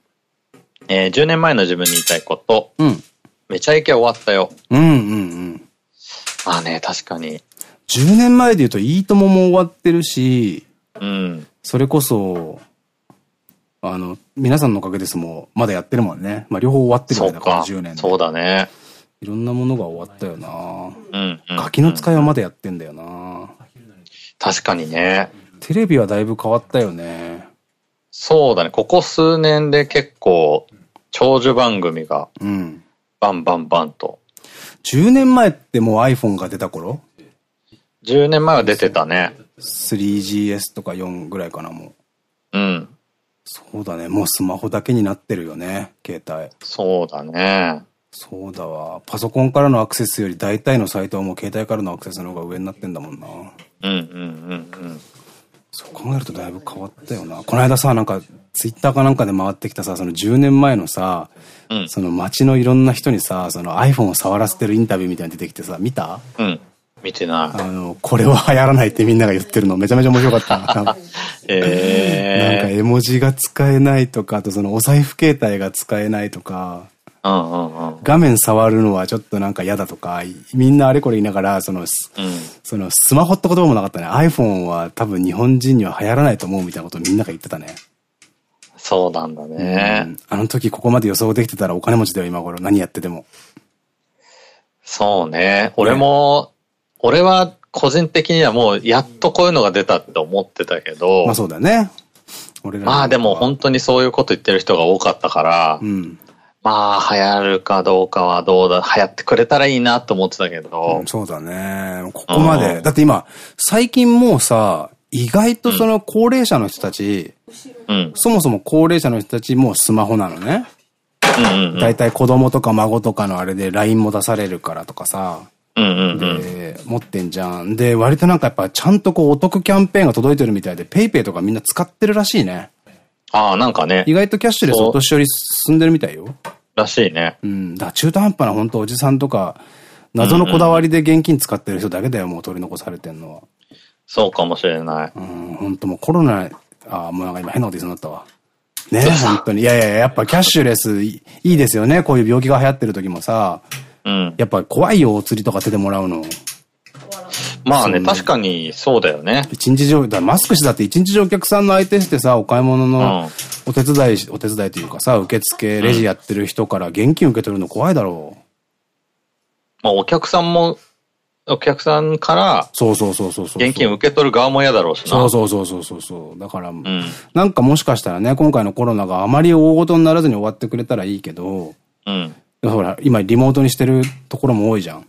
えー、10年前の自分に言いたいこと。うん。めちゃイケ終わったよ。うんうんうん。まあね、確かに。10年前で言うと、いいともも終わってるし、うん。それこそ、あの、皆さんのおかげですもまだやってるもんね。まあ両方終わってるんだから、10年そうだね。いろんなものが終わったよなうん。ガキの使いはまだやってんだよな確かにね。テレビはだいぶ変わったよね。そうだね。ここ数年で結構、長寿番組が、うん。バンバンバンと。10年前ってもう iPhone が出た頃 ?10 年前は出てたね。3GS とか4ぐらいかな、もう。うん。そうだね。もうスマホだけになってるよね、携帯。そうだね。そうだわ。パソコンからのアクセスより大体のサイトはもう携帯からのアクセスの方が上になってんだもんな。うんうんうんうん。そう考えるとだいぶ変わったよな。この間さ、なんか、ツイッターかなんかで回ってきたさ、その10年前のさ、うん、その街のいろんな人にさ、その iPhone を触らせてるインタビューみたいに出てきてさ、見た？うん。見てない。あの、これは流行らないってみんなが言ってるのめちゃめちゃ面白かった。[laughs] えー、なんか絵文字が使えないとか、あとそのお財布携帯が使えないとか、画面触るのはちょっとなんか嫌だとか、みんなあれこれ言いながら、その、うん、そのスマホって言葉もなかったね。iPhone は多分日本人には流行らないと思うみたいなことをみんなが言ってたね。そうなんだね、うん。あの時ここまで予想できてたらお金持ちだよ、今頃。何やってても。そうね。俺も、ね、俺は個人的にはもうやっとこういうのが出たって思ってたけど。まあそうだね。まあでも本当にそういうこと言ってる人が多かったから、うん、まあ、流行るかどうかはどうだ、流行ってくれたらいいなと思ってたけど。うん、そうだね。ここまで。だって今、最近もうさ、意外とその高齢者の人たち、うん、そもそも高齢者の人たちもスマホなのね。大体子供とか孫とかのあれで LINE も出されるからとかさ。で、持ってんじゃん。で、割となんかやっぱちゃんとこうお得キャンペーンが届いてるみたいで、PayPay とかみんな使ってるらしいね。ああ、なんかね。意外とキャッシュレスお年寄り進んでるみたいよ。らしいね。うん。だ中途半端な本当おじさんとか、謎のこだわりで現金使ってる人だけだよ、もう取り残されてんのは。そうかもしれない。うん、本当もうコロナ、ああ、もうなんか今変なこと言いそうになったわ。ね、本当に。いやいや、やっぱキャッシュレスいいですよね。こういう病気が流行ってる時もさ。うん。やっぱ怖いよ、お釣りとか手でもらうの。まあね、確かにそうだよね。一日上、だマスクしてだって一日上お客さんの相手してさ、お買い物のお手伝い、うん、お手伝いというかさ、受付、レジやってる人から現金受け取るの怖いだろう。まあお客さんも、お客さんから、そうそうそうそう現金受け取る側も嫌だろうしな。そうそうそうそうそう。だから、うん、なんかもしかしたらね、今回のコロナがあまり大事にならずに終わってくれたらいいけど、うん。ほら、今リモートにしてるところも多いじゃん。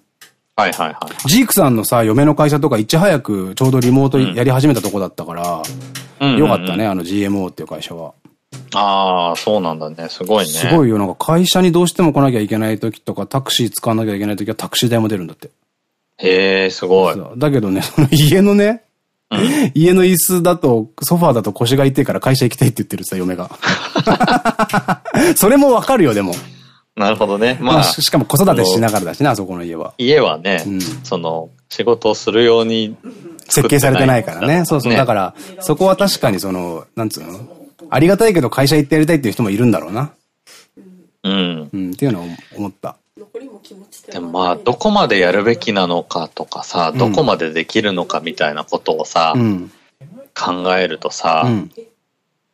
はいはいはい。ジークさんのさ、嫁の会社とかいち早くちょうどリモートやり始めたとこだったから、よかったね、あの GMO っていう会社は。ああ、そうなんだね。すごいね。すごいよ。なんか会社にどうしても来なきゃいけない時とか、タクシー使わなきゃいけない時はタクシー代も出るんだって。へえ、すごい。だけどね、その家のね、うん、家の椅子だと、ソファーだと腰が痛いから会社行きたいって言ってるさ、嫁が。[laughs] それもわかるよ、でも。なるほどね。まあ。しかも子育てしながらだしな、あそこの家は。家はね、うん、その、仕事をするように設計されてないからね。そうそう。ね、だから、そこは確かにその、なんつうの？ありがたいけど会社行ってやりたいっていう人もいるんだろうな。うん。うん、っていうのを思った。でもまあ、どこまでやるべきなのかとかさ、どこまでできるのかみたいなことをさ、うん、考えるとさ、うん、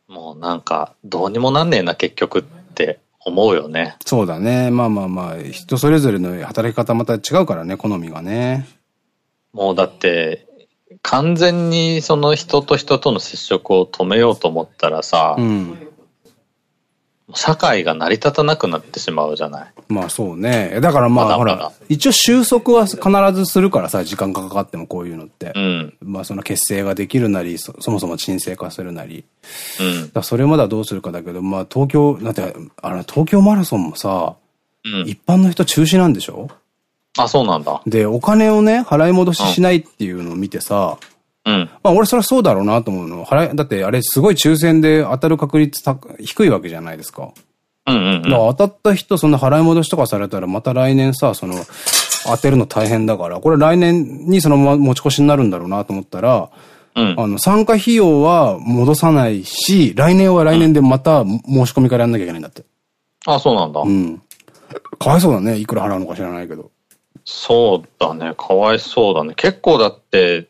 もうなんか、どうにもなんねえな、結局って思うよね。そうだね。まあまあまあ、人それぞれの働き方また違うからね、好みがね。もうだって、完全にその人と人との接触を止めようと思ったらさ、うん、社会が成り立たなくなってしまうじゃない。まあそうね。だからまあほら、一応収束は必ずするからさ、時間がかかってもこういうのって。うん、まあその結成ができるなりそ、そもそも沈静化するなり。うん、だそれまではどうするかだけど、まあ東京、だってあの東京マラソンもさ、うん、一般の人中止なんでしょ？あ、そうなんだ。で、お金をね、払い戻ししないっていうのを見てさ、うん。まあ俺それはそうだろうなと思うの。払い、だってあれすごい抽選で当たる確率低いわけじゃないですか。うんうん、うん。当たった人そんな払い戻しとかされたらまた来年さ、その、当てるの大変だから、これ来年にそのまま持ち越しになるんだろうなと思ったら、うん、あの、参加費用は戻さないし、来年は来年でまた申し込みからやんなきゃいけないんだって。あ、そうなんだ。うん。かわいそうだね。いくら払うのか知らないけど。そうだね。かわいそうだね。結構だって、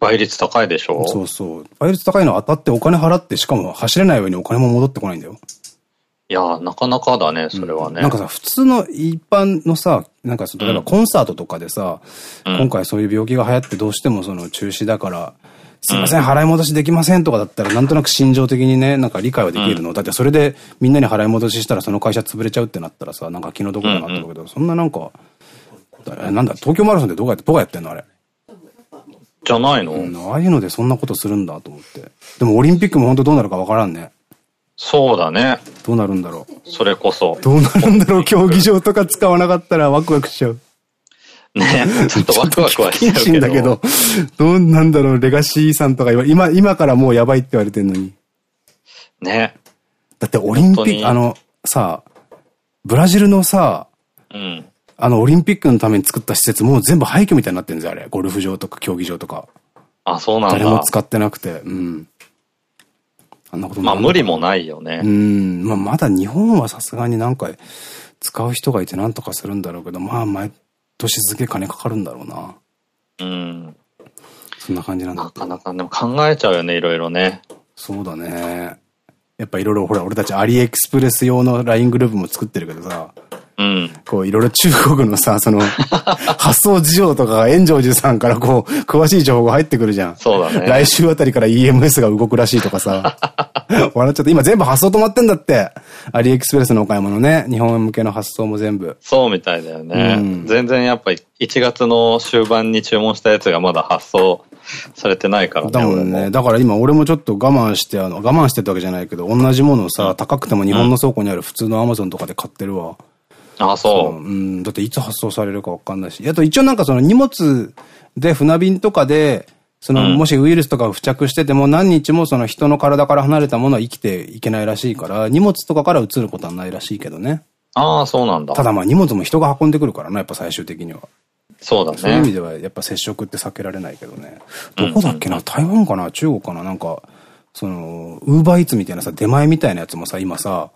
倍率高いでしょ？そうそう。倍率高いのは当たってお金払って、しかも走れない上にお金も戻ってこないんだよ。いやなかなかだね、それはね、うん。なんかさ、普通の一般のさ、なんか例えばコンサートとかでさ、うん、今回そういう病気が流行ってどうしてもその中止だから、すいません、払い戻しできませんとかだったら、なんとなく心情的にね、なんか理解はできるの。うん、だってそれでみんなに払い戻ししたらその会社潰れちゃうってなったらさ、なんか気の毒だなって思うけど、そんななんか、なんだ、東京マラソンでどこやって、どこやってんのあれ？じゃないの、うん、ああいうのでそんなことするんだと思って。でもオリンピックも本当どうなるかわからんね。そうだね。どうなるんだろう。それこそ。どうなるんだろう。競技場とか使わなかったらワクワクしちゃう。ねちょっとワクワクはしちゃうけど。だけど、どうなんだろう。レガシーさんとか今、今からもうやばいって言われてんのに。ねだってオリンピック、あの、さ、ブラジルのさ、うん。あの、オリンピックのために作った施設もう全部廃墟みたいになってるんですよ、あれ。ゴルフ場とか競技場とか。あ、そうなんだ。誰も使ってなくて。うん。あんなことまあ無理もないよね。うん。まあまだ日本はさすがになんか使う人がいてなんとかするんだろうけど、まあ毎年付け金かかるんだろうな。うん。そんな感じなんだ。なかなかでも考えちゃうよね、いろいろね。そうだね。やっぱいろいろほら、俺たちアリエクスプレス用の LINE グループも作ってるけどさ。うん。こう、いろいろ中国のさ、その、[laughs] 発送事情とかが炎上寺さんからこう、詳しい情報が入ってくるじゃん。そうだね。来週あたりから EMS が動くらしいとかさ。[laughs] 笑っちゃって、今全部発送止まってんだって。アリエクスプレスのお買い物ね。日本向けの発送も全部。そうみたいだよね。うん、全然やっぱ1月の終盤に注文したやつがまだ発送されてないからね。だもんね。だから今俺もちょっと我慢して、あの、我慢してってわけじゃないけど、同じものをさ、高くても日本の倉庫にある普通のアマゾンとかで買ってるわ。あ、そう。うん。だっていつ発送されるかわかんないし。あと一応なんかその荷物で船便とかで、その、もしウイルスとか付着してても何日もその人の体から離れたものは生きていけないらしいから、荷物とかから移ることはないらしいけどね。ああ、そうなんだ。ただまあ荷物も人が運んでくるからな、やっぱ最終的には。そうだね。そういう意味ではやっぱ接触って避けられないけどね。どこだっけな？台湾かな？中国かな？なんか、その、ウーバーイーツみたいなさ、出前みたいなやつもさ、今さ、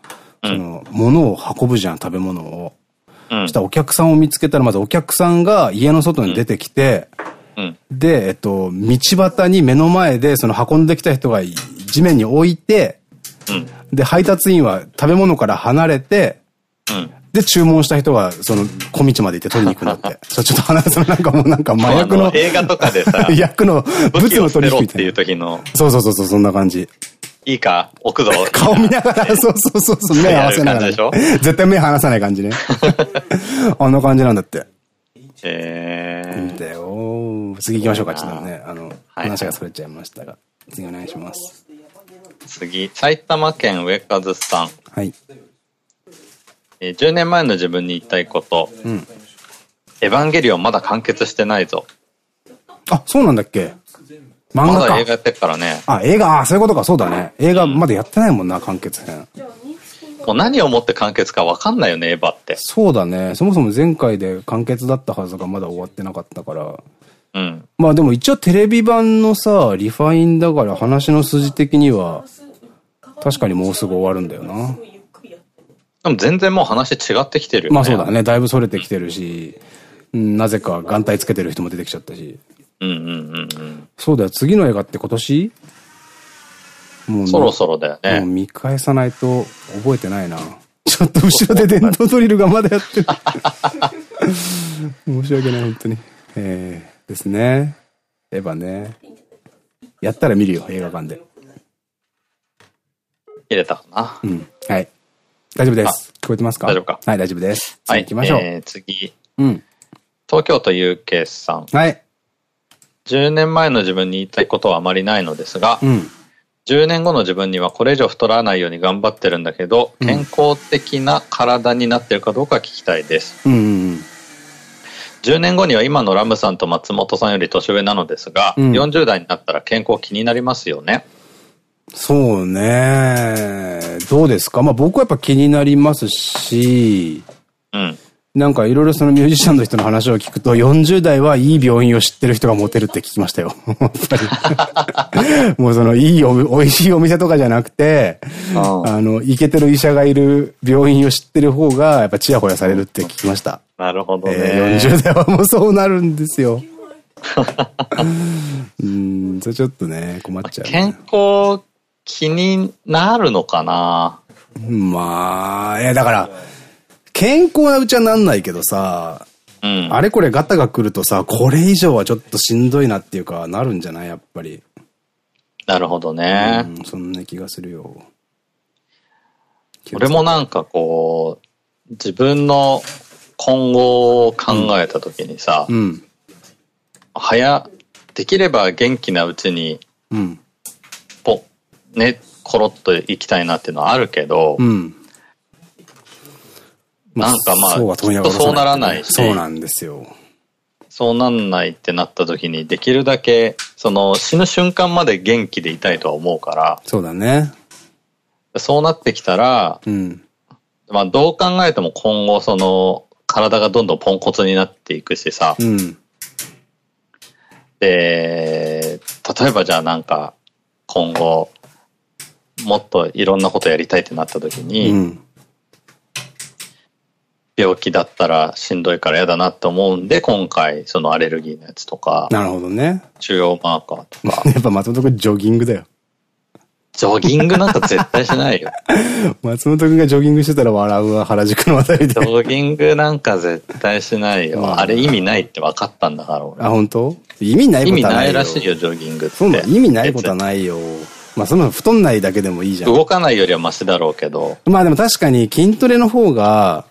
その、物を運ぶじゃん、食べ物を。うんそしたらお客さんを見つけたら、まずお客さんが家の外に出てきて、うん。で、えっと、道端に目の前で、その運んできた人が地面に置いて、うん。で、配達員は食べ物から離れて、うん。で、注文した人が、その、小道まで行って取りに行くんだって。そう、ちょっと話すのなんかもうなんか麻薬の映画とかでさ、[laughs] 薬の、物の取てろったていう引みいな。時の、そうそうそうそう、そんな感じ。いいか？置くぞ。[laughs] 顔見ながら、[laughs] そうそうそうそう、目合わせながら、やる感絶対目離さない感じね。[laughs] あんな感じなんだって。え見てよ次行きましょうか、ちょっとね。あの、はい話がそれちゃいましたが。次お願いします。ー、次、埼玉県上和さん。はい。えー10年前の自分に言いたいこと。んエヴァンゲリオンまだ完結してないぞ。あ、そうなんだっけ？漫画か。まだ映画やってっからね。あ、映画、あ、そういうことか、そうだね。映画まだやってないもんな、完結編。もう何をもって完結か分かんないよね、エヴァって。そうだね。そもそも前回で完結だったはずがまだ終わってなかったから。うん。まあでも一応テレビ版のさ、リファインだから話の筋的には、確かにもうすぐ終わるんだよな。でも全然もう話違ってきてるよね。まあそうだね。だいぶそれてきてるし、うんなぜか眼帯つけてる人も出てきちゃったし。うんうんうんうん。そうだよ。次の映画って今年？もうねそろそろだよもうね。見返さないと覚えてないな。ちょっと後ろで電動ドリルがまだやってる。申し訳ない、本当に。えー、ですね。エヴァね。やったら見るよ、映画館で。入れたかな？うん。はい。大丈夫です。聞こえてますか？大丈夫かはい、大丈夫です。はい。次行きましょう。えー次。うん。東京都 UK さん。はい。10年前の自分に言いたいことはあまりないのですが、うん。10年後の自分にはこれ以上太らないように頑張ってるんだけど、うん健康的な体になってるかどうか聞きたいです。うんうん10年後には今のラムさんと松本さんより年上なのですが、うん40代になったら健康気になりますよね。そうね。どうですか？まあ僕はやっぱ気になりますし、うん。なんかいろいろそのミュージシャンの人の話を聞くと、40代はいい病院を知ってる人がモテるって聞きましたよ。[laughs] もうそのいいお、美味しいお店とかじゃなくて、ああの、イケてる医者がいる病院を知ってる方が、やっぱチヤホヤされるって聞きました。なるほどね。えー、40代はもうそうなるんですよ。[laughs] うん、それちょっとね、困っちゃう、健康気になるのかな？まあ、いやだから、健康なうちはなんないけどさ、うん。あれこれガタが来るとさ、これ以上はちょっとしんどいなっていうか、なるんじゃない？やっぱり。なるほどね。うん、そんな気がするよ。俺もなんかこう、自分の今後を考えた時にさ、うん。早、できれば元気なうちに、うん。ぽ、ね、コロッと行きたいなっていうのはあるけど、うん。なんかまあそうはとそうならないしそうなんですよ。そうなんないってなった時に、できるだけ、その死ぬ瞬間まで元気でいたいとは思うから、そうだね。そうなってきたら、うん。まあどう考えても今後その、体がどんどんポンコツになっていくしさ、うん。で、例えばじゃあなんか、今後、もっといろんなことやりたいってなった時に、うん。病気だったらしんどいから嫌だなって思うんで、今回そのアレルギーのやつとか、なるほどね。腫瘍マーカーとか、[laughs] やっぱ松本くんジョギングだよ。ジョギングなんか絶対しないよ。[laughs] 松本くんがジョギングしてたら笑うわ、原宿のあたりでジ。ョギングなんか絶対しないよ。うんあれ意味ないって分かったんだから俺。あ、本当？意味ない意味ないことはないよ。らしいよ、ジョギングって。そう意味ないことはないよ。まあその太んないだけでもいいじゃん。動かないよりはマシだろうけど、まあでも確かに筋トレの方が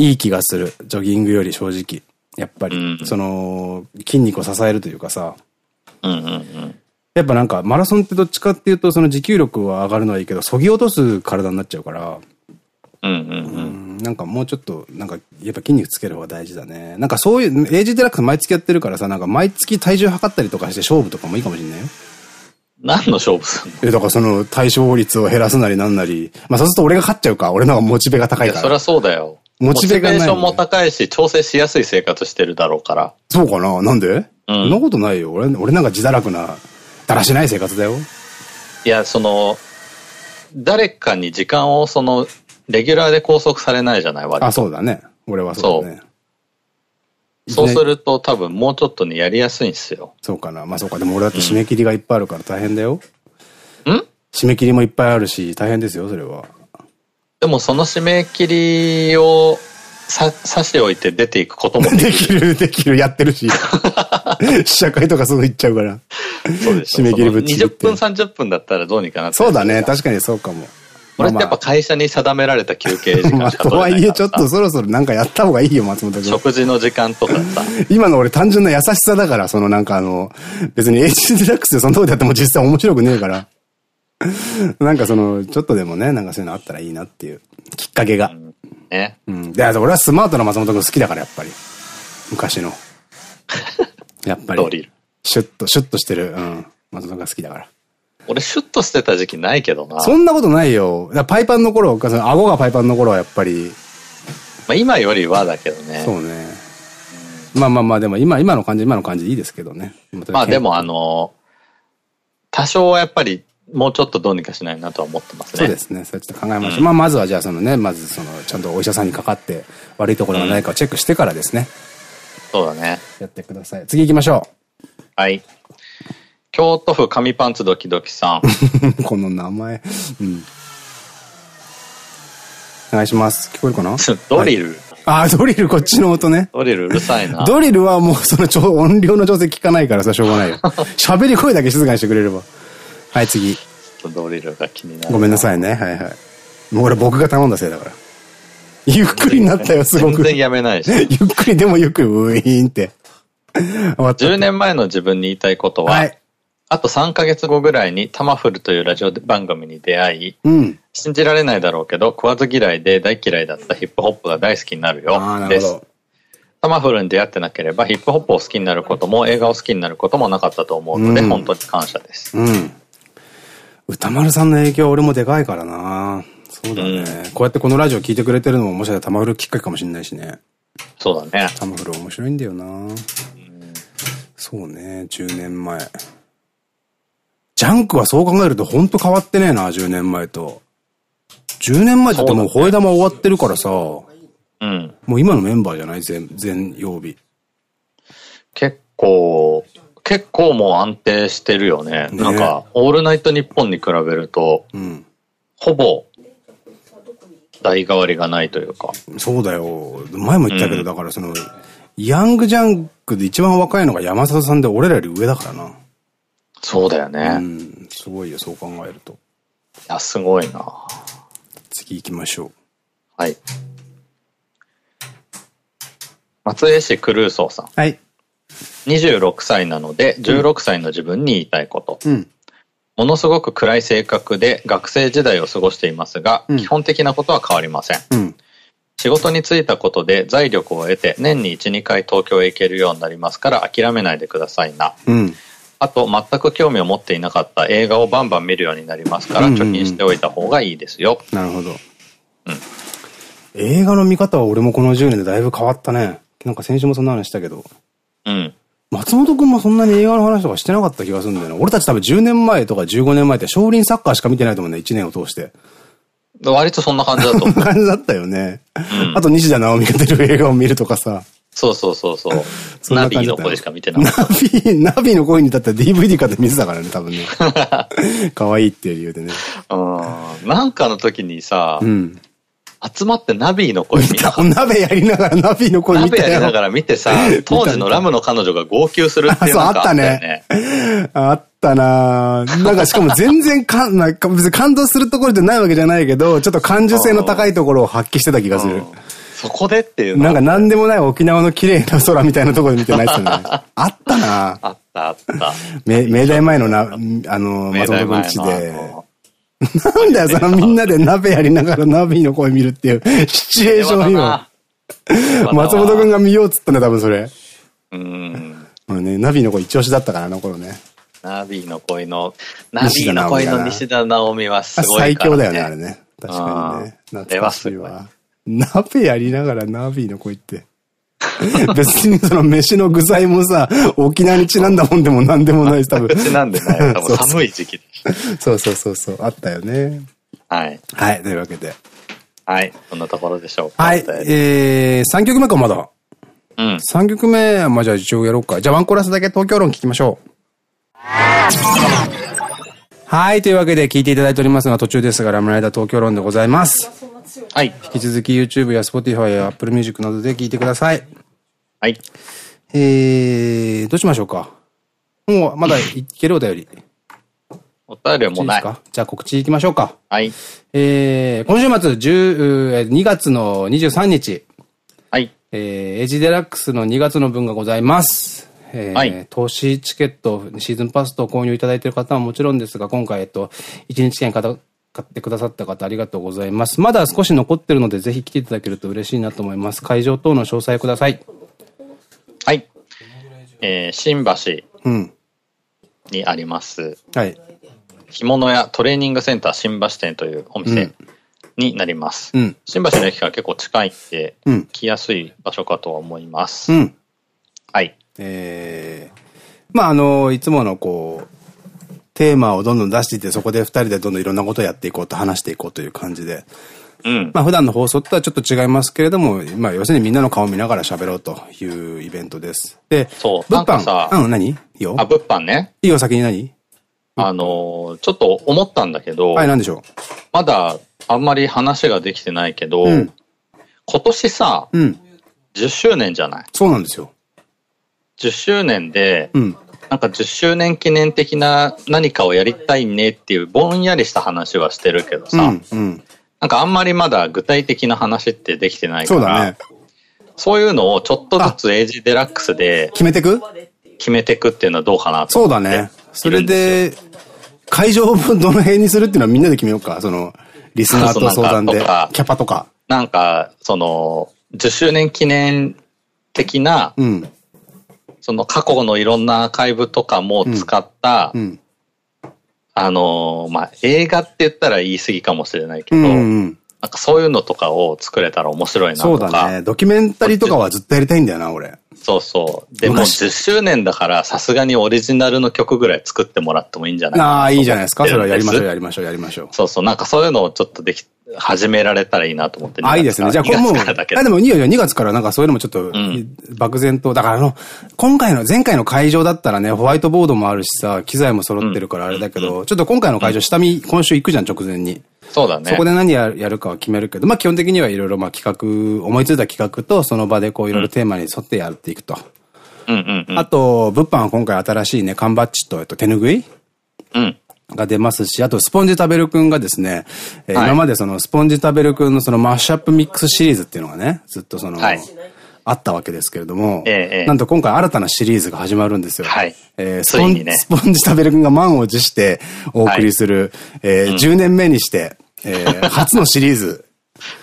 いい気がする。ジョギングより正直。やっぱり。うんその、筋肉を支えるというかさ。やっぱなんかマラソンってどっちかっていうとその持久力は上がるのはいいけど、そぎ落とす体になっちゃうから、なんかもうちょっと、なんかやっぱ筋肉つける方が大事だね。なんかそういう、エイジデラックス毎月やってるからさ、なんか毎月体重測ったりとかして勝負とかもいいかもしんないよ。何の勝負すんの？え、だからその対象率を減らすなりなんなり。まあそうすると俺が勝っちゃうか。俺の方がモチベが高いから。そりゃそうだよ。モチベがないモチベーションも高いし、調整しやすい生活してるだろうから。そうかな？なんで、うんそんなことないよ。俺、俺なんか自堕落な、だらしない生活だよ。いや、その、誰かに時間をその、レギュラーで拘束されないじゃない、割とあ、そうだね。俺はそうだね。そうすねると多分もうちょっとね、やりやすいんですよ。そうかな。まあそうか。でも俺だって締め切りがいっぱいあるから大変だよ。ん？締め切りもいっぱいあるし、大変ですよ、それは。でもその締め切りをさ、差し置いて出ていくこともでできる、できる、やってるし。[laughs] 試写会とかすぐ行っちゃうから。そうでしょ締め切りぶっちぎっ20て分、30分だったらどうにかなってそうだね。か確かにそうかも。これってやっぱ会社に定められた休憩時まあ、間しか取とはれないえちょっとそろそろなんかやった方がいいよ、松本君。食事の時間とかさ。今の俺単純な優しさだから、そのなんかあの、別に H デラックスでその通りやっても実際面白くねえから。[laughs] なんかその、ちょっとでもね、なんかそういうのあったらいいなっていう、きっかけが。ね。うん。で、あと俺はスマートな松本君好きだから、やっぱり。昔の。[laughs] やっぱり。シュッと、シュッとしてる、うん。松本君が好きだから。俺シュッとしてた時期ないけどな。そんなことないよ。パイパンの頃、その顎がパイパンの頃はやっぱり、まあ今よりはだけどね。そうね。まあまあまあ、でも今、今の感じ、今の感じでいいですけどね。まあでもあの、多少はやっぱりもうちょっとどうにかしないなとは思ってますね。そうですね。それちょっと考えましょう。まあまずはじゃあそのね、まずその、ちゃんとお医者さんにかかって悪いところがないかをチェックしてからですね。そうだね。やってください。次行きましょはい。京都府紙パンツドキドキさん。う。[laughs] この名前。うん。お願いします。聞こえるかな？[laughs] ドリル。ああ、ドリル、こっちの音ね。ドリルうるさいな。ドリルはもうそのちょ音量の調整聞かないからさ、しょうがないよ。[laughs] 喋り声だけ静かにしてくれれば。はい、次。ドリルが気になる。ごめんなさいね。はいはい。もう俺僕が頼んだせいだから。ゆっくりになったよ、すごく。全然やめないし。[laughs] ゆっくりでもゆっくり、ウィーンって。終わった10年前の自分に言いたいことは、はい。あと3ヶ月後ぐらいにタマフルというラジオ番組に出会い、うん。信じられないだろうけど、食わず嫌いで大嫌いだったヒップホップが大好きになるよ。です。タマフルに出会ってなければ、ヒップホップを好きになることも映画を好きになることもなかったと思うので、うん本当に感謝です。うん。歌丸さんの影響は俺もでかいからなそうだね。こうやってこのラジオ聞いてくれてるのももしかしたら玉フルきっかけかもしれないしね。そうだね。タマフル面白いんだよなそうね、10年前。ジャンクはそう考えるとほんと変わってねえな、10年前と。10年前って言ってもう吠え玉終わってるからさ、もうん。う今のメンバーじゃない？全、全曜日。結構、結構もう安定してるよね。ねなんか、オールナイトニッポンに比べると、うん。ほぼ、代替わりがないというか。そうだよ。前も言ったけど、うんだからその、ヤングジャンクで一番若いのが山里さんで俺らより上だからな。そうだよね。いうん、すごいよ、そう考えると。や、すごいな。次行きましょう。はい。松江市クルーソーさん。はい。26歳なので、16歳の自分に言いたいこと。うん。ものすごく暗い性格で学生時代を過ごしていますが、うん基本的なことは変わりません。うん。仕事に就いたことで財力を得て年に1、2回東京へ行けるようになりますから諦めないでくださいな。うん。あと、全く興味を持っていなかった映画をバンバン見るようになりますから、うんうんうん貯金しておいた方がいいですよ。なるほど。映画の見方は俺もこの10年でだいぶ変わったね。なんか先週もそんな話したけど。うん。松本くんもそんなに映画の話とかしてなかった気がするんだよな。俺たち多分10年前とか15年前って少林サッカーしか見てないと思うんだよ、1年を通して。割とそんな感じだと思う。[laughs] 感じだったよね。んあと西田直美が出る映画を見るとかさ。そうそうそうそう。そナビの声しか見てなナかった。ビ、ナビの声にだったら DVD 買って見てたからね、多分ね。[laughs] 可愛いっていう理由でね。うん。なんかの時にさ、うん。集まってナビーの声見なかっ鍋やりながらナビのた。声見たよ。鍋やりながら見てさ、[laughs] 当時のラムの彼女が号泣するっていうのがあったよね。あったなぁなんかしかも全然かん、[laughs] なんか別に感動するところじゃないわけじゃないけど、ちょっと感受性の高いところを発揮してた気がする。そこでっていうのなんか何でもない沖縄の綺麗な空みたいなところで見てないですよね。[laughs] あったなあったあった。め明大前のな、あの、松本くんちで。のなんだよ、そのみんなで鍋やりながらナビの声見るっていうシチュエーションよ。[laughs] 松本くんが見ようっつったね、多分それ。うん。まあね、ナビの声一押しだったから、あの頃ね。ナビの恋の、ナビの恋の西田直美はすごいから、ね。最強だよね、あれね。確かにね。懐かしいわ。鍋やりながらナビの声って。[laughs] 別にその飯の具材もさ、沖縄にちなんだもんでもなんでもないし、多分。口なんでない。[laughs] 多分寒い時期そうそうそうそう、あったよね。た。はい。はい、というわけで。はい。そんなところでしょうか？はい、えー、3曲目か、まだ。うん。3曲目は、まあじゃあ一応やろうか。じゃあワンコーラスだけ東京論聞きましょう。はい、というわけで聞いていただいておりますのは途中ですが、ラムライダー東京論でございます。はい。引き続き YouTube や Spotify や Apple Music などで聞いてください。はい。えー、どうしましょうか？もう、まだいけるお便り。お便りはもうないい。いですか？じゃあ告知いきましょうか。はい。えー、今週末10、えー2月の23日、はい。えー、エイジデラックスの2月の分がございます。えーはい投資チケット、シーズンパスと購入いただいている方はもちろんですが、今回、えっと、1日券買ってくださった方ありがとうございます。まだ少し残ってるので、ぜひ来ていただけると嬉しいなと思います。会場等の詳細ください。はい。えー、新橋うん。にあります、はい。着物屋トレーニングセンター新橋店というお店になります。うん。新橋の駅から結構近いんで、うん。来やすい場所かとは思います。うん。はい。えー、まあ、あの、いつものこう、テーマをどんどん出していって、そこで二人でどんどんいろんなことをやっていこうと話していこうという感じで。うん。まあ普段の放送とはちょっと違いますけれども、まあ要するにみんなの顔を見ながら喋ろうというイベントです。で、そう物販。なんかさうん、何？いいよあ、。物販ね。いいよ、先に何？あのーちょっと思ったんだけど、はい、なんでしょまだあんまり話ができてないけど、うん今年さ、う。うん。10周年じゃない？そうなんですよ。10周年で、うん。なんか10周年記念的な何かをやりたいねっていうぼんやりした話はしてるけどさ、うん。うん。なんかあんまりまだ具体的な話ってできてないから、そうだね。そういうのをちょっとずつエイジデラックスで決めてく？決めていくっていうのはどうかなとそう。だね。それで、会場をどの辺にするっていうのはみんなで決めようか。その、リスナーと相談で。キャパとか。なんか、その、10周年記念的な、うん。その過去のいろんなアーカイブとかも使った、うん。あのーまあ、映画って言ったら言い過ぎかもしれないけど、うんうん。なんかそういうのとかを作れたら面白いなそうとか。だね。ドキュメンタリーとかはずっとやりたいんだよな、俺。そうそう。でも昔10周年だからさすがにオリジナルの曲ぐらい作ってもらってもいいんじゃないかなああ、いいじゃないですか。それはやりましょう、やう。りましょう、やりましょう。そうそう。なんかそういうのをちょっとでき、始められたらいいなと思って。あ、いいですね。じゃあ、これもう、2月からだけどあ、でもいいよ、2月からなんかそういうのもちょっとん、漠然と、だからあの、今回の、前回の会場だったらね、ホワイトボードもあるしさ、機材も揃ってるからあれだけど、ちょっと今回の会場、下見、今週行くじゃん、直前に。そうだね。そこで何やるかは決めるけど、まあ基本的にはいろいろまあ企画、思いついた企画と、その場でこういろいろテーマに沿ってやっていくと。うんうんうん。あと、物販は今回新しいね、缶バッジと、えっと、手ぬぐいうん。が出ますし、あと、スポンジ食べるくんがですね、えーはい。今までその、スポンジ食べるくんのそのマッシュアップミックスシリーズっていうのがね、ずっとその、はい。あったわけですけれども、ええええ。なんと今回新たなシリーズが始まるんですよ。はい。えースポンね [laughs] スポンジ食べるくんが満を持してお送りする、えー10年目にして、えー [laughs] 初のシリーズ、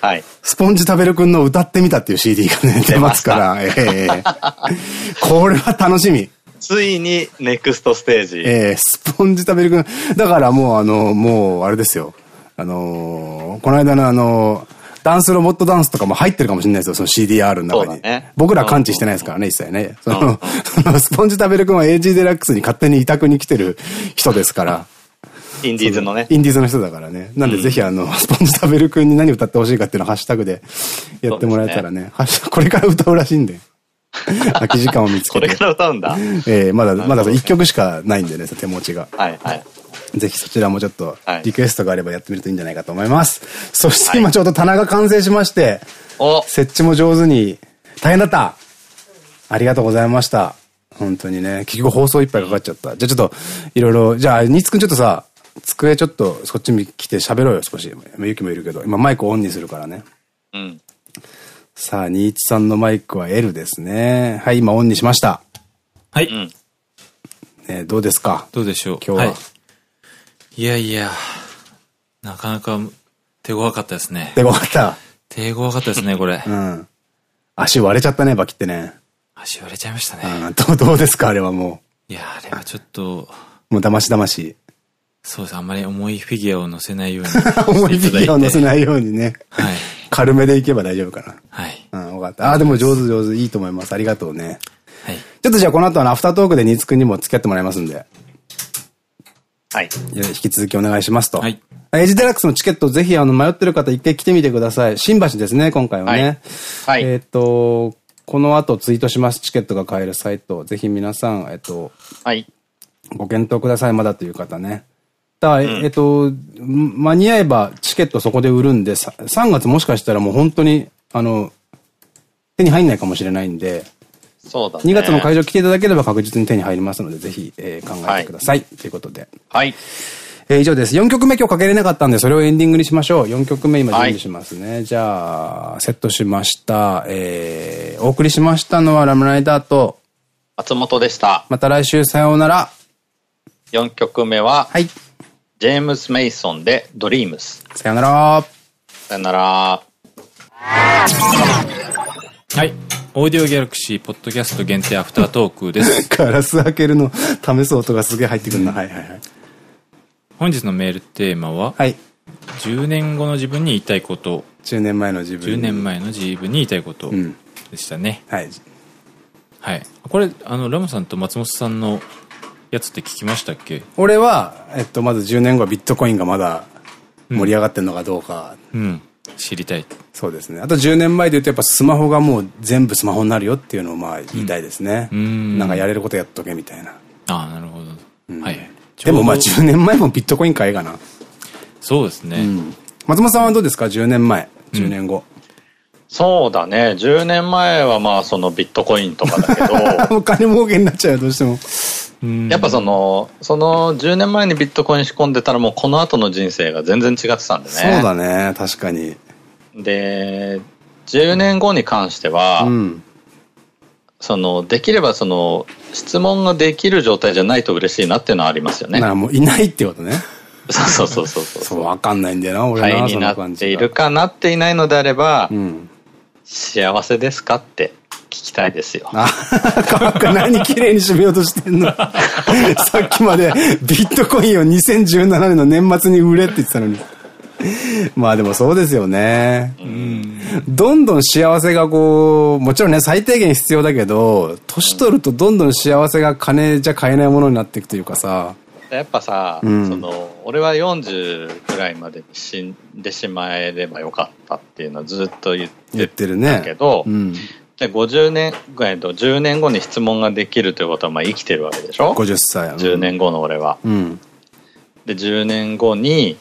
はい。スポンジ食べるくんの歌ってみたっていう CD がね、出ますから、えーこれは楽しみ。ついにネクストステージ。えー、スポンジ食べるくん。だからもうあの、もうあれですよ。あのーこの間のあのダンスロボットダンスとかも入ってるかもしれないですよ、その CDR の中に。ね僕ら感知してないですからね、一切ね。その、そのスポンジ食べるくんは AG デラックスに勝手に委託に来てる人ですから。インディーズのね。インディーズの人だからね。なんでぜひあの、スポンジ食べるくんに何歌ってほしいかっていうのをハッシュタグでやってもらえたらね。ハッシュこれから歌うらしいんで。[laughs] 空き時間を見つけて。これから歌うんだ。はいえーまだ、まだ一曲しかないんでね、手持ちが。はい。ぜひそちらもちょっとはいリクエストがあればやってみるといいんじゃないかと思います。そしてはい今ちょうど棚が完成しまして、お設置も上手に、大変だったありがとうございました。本当にね。結局放送いっぱいかかっちゃった。じゃあちょっと、いろいろ、じゃあ、ニーツくんちょっとさ、机ちょっとそっちに来て喋ろうよ、少し。ゆきもいるけど。今マイクオンにするからね。うん。さあ、ニーツさんのマイクは L ですね。はい、今オンにしました。はい。うん。ね、どうですか？どうでしょう今日は。い、いやいや、なかなか手強かったですね。で、終わった。手強かったですね、これ [laughs] う。ん。足割れちゃったね、バキってね。足割れちゃいましたね。うん、どう、どうですかあれはもいや、あれはちょっと、う。もう騙し騙し。そうです。あんまり重いフィギュアを乗せないように。[laughs] 重いフィギュアを乗せい。ないようにね。はい。軽めでいけば大丈夫かはい。な。うん、わかった。あ、でも上手上手。いいと思います。ありがとうね。はい。ちょっとじゃあこの後のアフタートークでニーツくんにも付き合ってもらいますんで。はい。引き続きお願いしますと。はい。エイジデラックスのチケットぜひあの迷ってる方一回来てみてください。新橋ですね、今回はね。はいえっと、この後ツイートします。チケットが買えるサイト。ぜひ皆さん、えっと、はい。ご検討ください。まだという方ね。だから、えっと、間に合えばチケットそこで売るんで、さ3月もしかしたらもう本当に、あの、手に入んないかもしれないんで、そうだね。2月の会場来ていただければ確実に手に入りますので、ぜひ、えー考えてください。ということで。はい。えー以上です。4曲目今日かけれなかったんで、それをエンディングにしましょう。4曲目今準備しますね。じゃあ、セットしました。えー、お送りしましたのはラムライダーと、松本でした。また来週さようなら。4曲目は、はい。ジェームス・メイソンでドリームス。さようなら。さよなら。はい。オーディオギャラクシーポッドキャスト限定アフタートークです。[laughs] ガラス開けるの試す音がすげえ入ってくるな。はいはいはい。本日のメールテーマは、はい。10年後の自分に言いたいこと、10年前の自分。10年。前の自分に言いたいことうん。でしたね。はい。はい。これ、あの、ラムさんと松本さんのやつって聞きましたっけ？俺は、えっと、まず10年後はビットコインがまだ盛り上がってんのかどうか。うん。知りたい。そうですね。あと10年前で言うとやっぱスマホがもう全部スマホになるよっていうのをまあ言いたいですね。んなんかやれることやっとけみたいな。ああ、なるほど。はい。でもまあちょうど10年前もビットコイン買えかな。そうですね。松本さんはどうですか ?10 年前。10年後。そうだね。10年前はまあそのビットコインとかだけど、[laughs] お金儲けになっちゃうよ、どうしても。うんやっぱその、その10年前にビットコイン仕込んでたらもうこの後の人生が全然違ってたんでね。そうだね。確かに。で、10年後に関しては、うん。その、できればその、質問ができる状態じゃないと嬉しいなっていうのはありますよね。ならもういないってことね。[laughs] そうそうそうそう。そう、わかんないんだよな、俺な、そ肺にな。っているかなっていないのであれば、うん。幸せですかって聞きたいですよ。[laughs] 何綺麗に締めようとしてんの？[laughs] さっきまでビットコインを2017年の年末に売れって言ってたのに。まあでもそうですよね。どんどん幸せがこう、もちろんね、最低限必要だけど、年取るとどんどん幸せが金じゃ買えないものになっていくというかさ。やっぱさ、うんその、俺は40くらいまでに死んでしまえればよかったっていうのはずっと言言っててるね。けど、うん。で50年ぐらいと10年後に質問ができるということはまあ生きてるわけでしょ？50歳。うん10。年後の俺は。うん。で、10年後に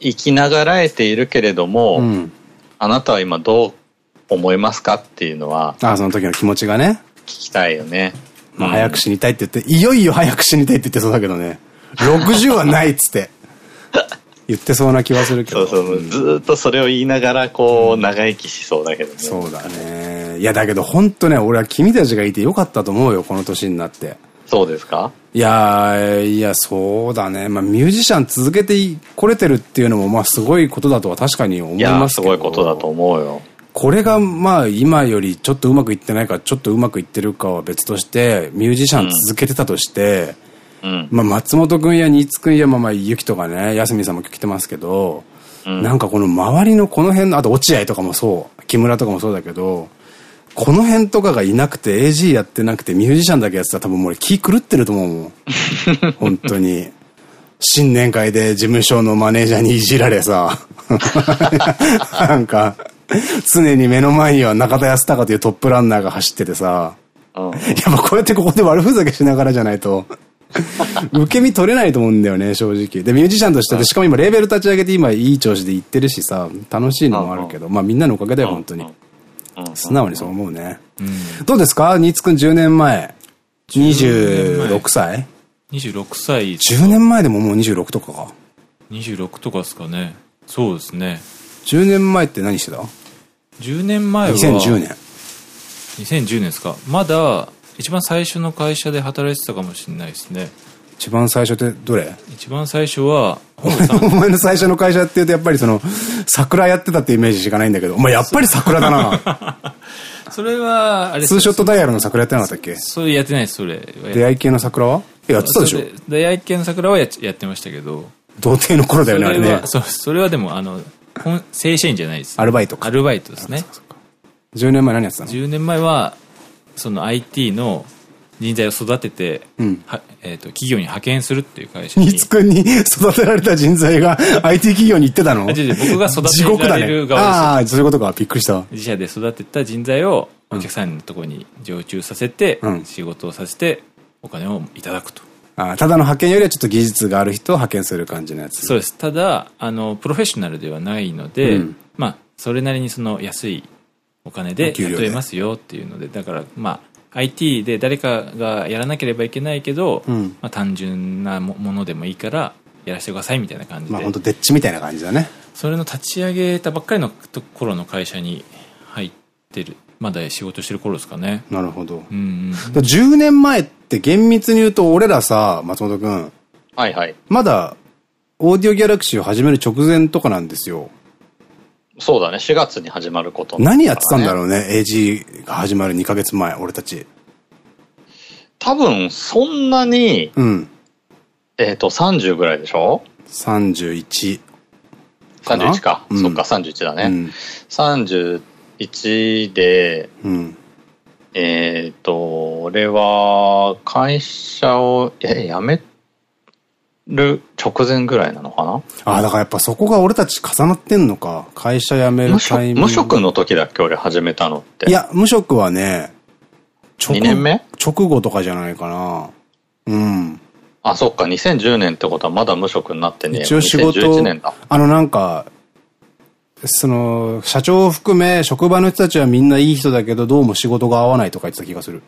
生きながらえているけれども、うん。あなたは今どう思いますかっていうのはあ、その時の気持ちがね。聞きたいよね。まあ、早く死にたいって言って、いよいよ早く死にたいって言ってそうだけどね。60はないっつって。[laughs] 言ってそうな気はするけど。そうそう、ずーっとそれを言いながらこう長生きしそうだけどね。そうだね。いや、だけど本当ね、俺は君たちがいてよかったと思うよ、この年になって。そうですか？いやー、いや、そうだね。まあ、ミュージシャン続けてこれてるっていうのも、まあ、すごいことだとは確かに思いますけど。すごいことだと思うよ。これが、まあ、今よりちょっとうまくいってないか、ちょっとうまくいってるかは別として、ミュージシャン続けてたとして、うん。まあ、松本くんや新津くんや、まあまあ、ゆきとかね、やすみさんも来てますけど、うんなんかこの周りのこの辺の、あと落合とかもそう、木村とかもそうだけど、この辺とかがいなくて、AG やってなくて、ミュージシャンだけやってたら多分もう俺気狂ってると思うもん。[laughs] 本当に。新年会で事務所のマネージャーにいじられさ、[laughs] なんか、常に目の前には中田康隆というトップランナーが走っててさ、うん。やっぱこうやってここで悪ふざけしながらじゃないと、[laughs] 受け身取れないと思うんだよね、正直。で、ミュージシャンとして、でしかも今レーベル立ち上げて今いい調子で行ってるしさ、楽しいのもあるけど、まあみんなのおかげだよ、本当に。うん素直にそう思うね。どうですか？新津くん10年前。26歳26歳、10年前でももう26とかか。26とかですかね。そうですね。10年前って何してた？10年前は。2010年。2010年ですか。まだ、一番最初の会社で働いてたかもしれないですね。一番最初ってどれ？一番最初は、お前の最初の会社って言うとやっぱりその、桜やってたってイメージしかないんだけど、お前やっぱり桜だな。[laughs] それは、あれツーショットダイヤルの桜やってなかったっけ？それやってないです、それ。出会い系の桜は？やってたでしょ出会い系の桜はややってましたけど。童貞の頃だよね、あれねそれは、。そう、それはでも、あの、本正社員じゃないです。アルバイトかアルバイトですね。10年前何やってたの？10年前は、その IT の人材を育てて、うんはえっ、と、企業に派遣するっていう会社に。新津くんに [laughs] 育てられた人材が IT 企業に行ってたの？あ違う違う僕が育てられるね。側ですああ、そういうことか。びっくりした。自社で育てた人材をお客さんのところに常駐させて、うん仕事をさせて、お金をいただくと。ああただの派遣よりはちょっと技術がある人を派遣する感じのやつ。そうです。ただ、あの、プロフェッショナルではないので、うんまあ、それなりにその安いお金で雇えますよっていうので、だから、まあ、IT で誰かがやらなければいけないけど、うんまあ、単純なもものでもいいから、やらせてくださいみたいな感じで、まあ本当デッチみたいな感じだね。それの立ち上げたばっかりのと頃の会社に入ってる、まだ仕事してる頃ですかね。なるほど。うんうん。だから10年前って厳密に言うと俺らさ、松本くん、はいはい。まだオーディオギャラクシーを始める直前とかなんですよ。そうだね。4月に始まること、何やってたんだうろうね、AG が始まる2ヶ月前、俺たち。多分、そんなに、うん。えっ、と、30ぐらいでしょ？31。かな ?31 か。うんそっか、31だね。うん。31で、うん。えっ、と、俺は、会社を、え、辞める直前ぐらいなのかな？ああ、だからやっぱそこが俺たち重なってんのか。会社辞めるタイミング。無職の時だっけ俺始めたのって。いや、無職はね、直二年目？直後とかじゃないかな。うん。あ、そっか、2010年ってことはまだ無職になってねえよ一応仕事2011年だ。あのなんか、その、社長を含め、職場の人たちはみんないい人だけど、どうも仕事が合わないとか言ってた気がする。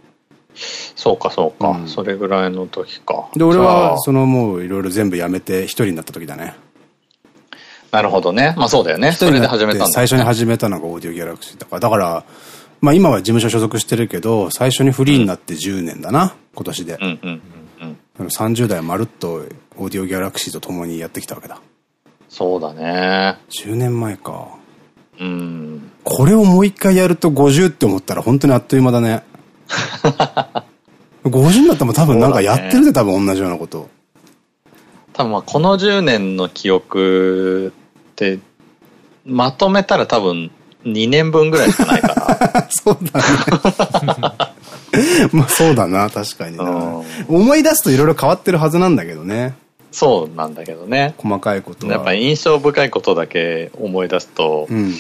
そうか、そうか、うんそれぐらいの時か。で、俺は、あそのもういろいろ全部やめて一人になった時だね。なるほどね。まあそうだよね。一それで始めたんだ、最初に始めたのがオーディオギャラクシーだから。だから、まあ今は事務所所属してるけど、最初にフリーになって10年だな、今年で。うんうんうん。あの30代まるっとオーディオギャラクシーと共にやってきたわけだ。そうだね。10年前か。うん。これをもう一回やると50って思ったら本当にあっという間だね。50になったら多分なんかやってるで、多分同じようなこと。多分まあこの10年の記憶って、まとめたら多分2年分ぐらいしかないから。[laughs] そうだね。[laughs] まあそうだな、確かにな。うん思い出すといろいろ変わってるはずなんだけどね。そうなんだけどね。細かいことは。やっぱり印象深いことだけ思い出すと、うん。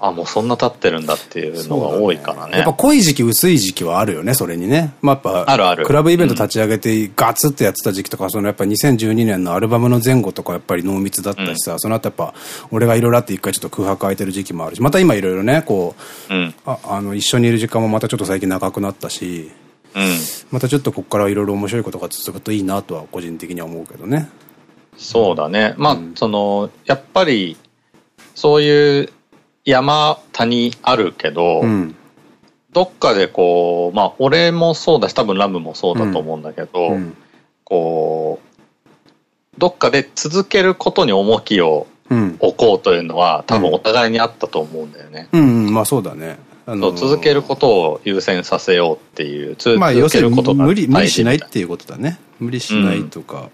あ、もうそんな経ってるんだっていうのが多いからね。やっぱ濃い時期、薄い時期はあるよね、それにね。まあやっぱ、あるあるクラブイベント立ち上げてガツってやってた時期とか、そのやっぱ2012年のアルバムの前後とかやっぱり濃密だったしさ、その後やっぱ、俺がいろいろあって一回ちょっと空白空いてる時期もあるし、また今いろいろね、こう、うん。ああの、一緒にいる時間もまたちょっと最近長くなったし、うん。またちょっとこっからいろいろ面白いことが続くといいなとは個人的には思うけどね。そうだね。まあ、その、やっぱり、そういう山、谷あるけど、うん。どっかでこう、まあ、俺もそうだし、多分ラムもそうだと思うんだけど、うん。こう、どっかで続けることに重きをうん。置こうというのは、多分お互いにあったと思うんだよね。うん、うん、まあそうだね。あそう続けることを優先させようっていう、つまあ要続けするにることが無理、無理しないっていうことだね。無理しないとか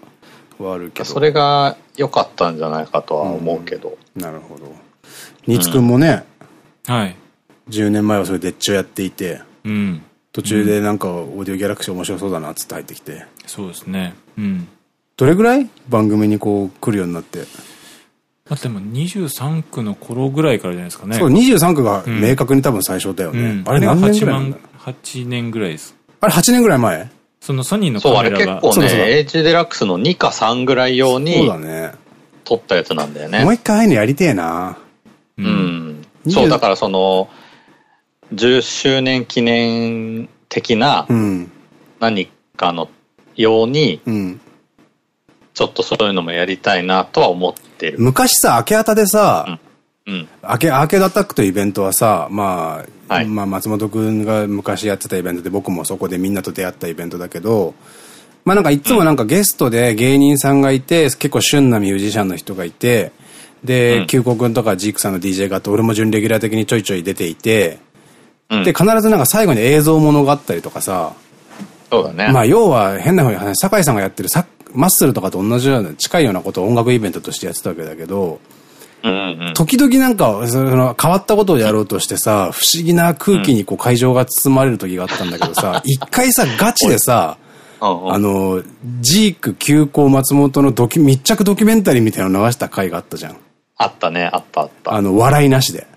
はあるけど。それが良かったんじゃないかとは思うけど。なるほど。新津くんもね、はい。10年前はそれでっちょやっていて、うん。途中でなんかオーディオギャラクシー面白そうだなっつって入ってきて。そうですね。うん。どれぐらい番組にこう来るようになって？まあ、でも23区の頃ぐらいからじゃないですかね。そう、23区が明確に多分最初だよね。うん。あれ何年ぐらいなん8だ？万、8年ぐらいです。あれ8年ぐらい前？そのソニーのそう、あれカメラが。結構そうだそうだね、H デラックスの2か3ぐらい用そうにだね。撮ったやつなんだよもうね。一回ああいうのやりてえな。う。うんん。20そう、だからその、10周年記念的なうん。何かのように、うん。ちょっとそういうのもやりたいなとは思ってる。昔さ、明け方でさ、うん。アーケアーケードアタックというイベントはさ、まあ、はいまあ松本くんが昔やってたイベントで僕もそこでみんなと出会ったイベントだけど、まあなんかいつもなんかゲストで芸人さんがいて、結構旬なミュージシャンの人がいて、で、うんキュウコくんとかジークさんの DJ があって、俺も準レギュラー的にちょいちょい出ていて、うん。で、必ずなんか最後に映像ものがあったりとかさ、そうだね。まあ要は変なふうに話、酒井さんがやってるサマッスルとかと同じような近いようなことを音楽イベントとしてやってたわけだけど。時々なんか、その変わったことをやろうとしてさ、不思議な空気にこう会場が包まれる時があったんだけどさ、[laughs] 一回さ、ガチでさ、あの、ジーク急行松本のドキュ密着ドキュメンタリーみたいなの流した回があったじゃん。あったね、あったあった。あの、笑いなしで。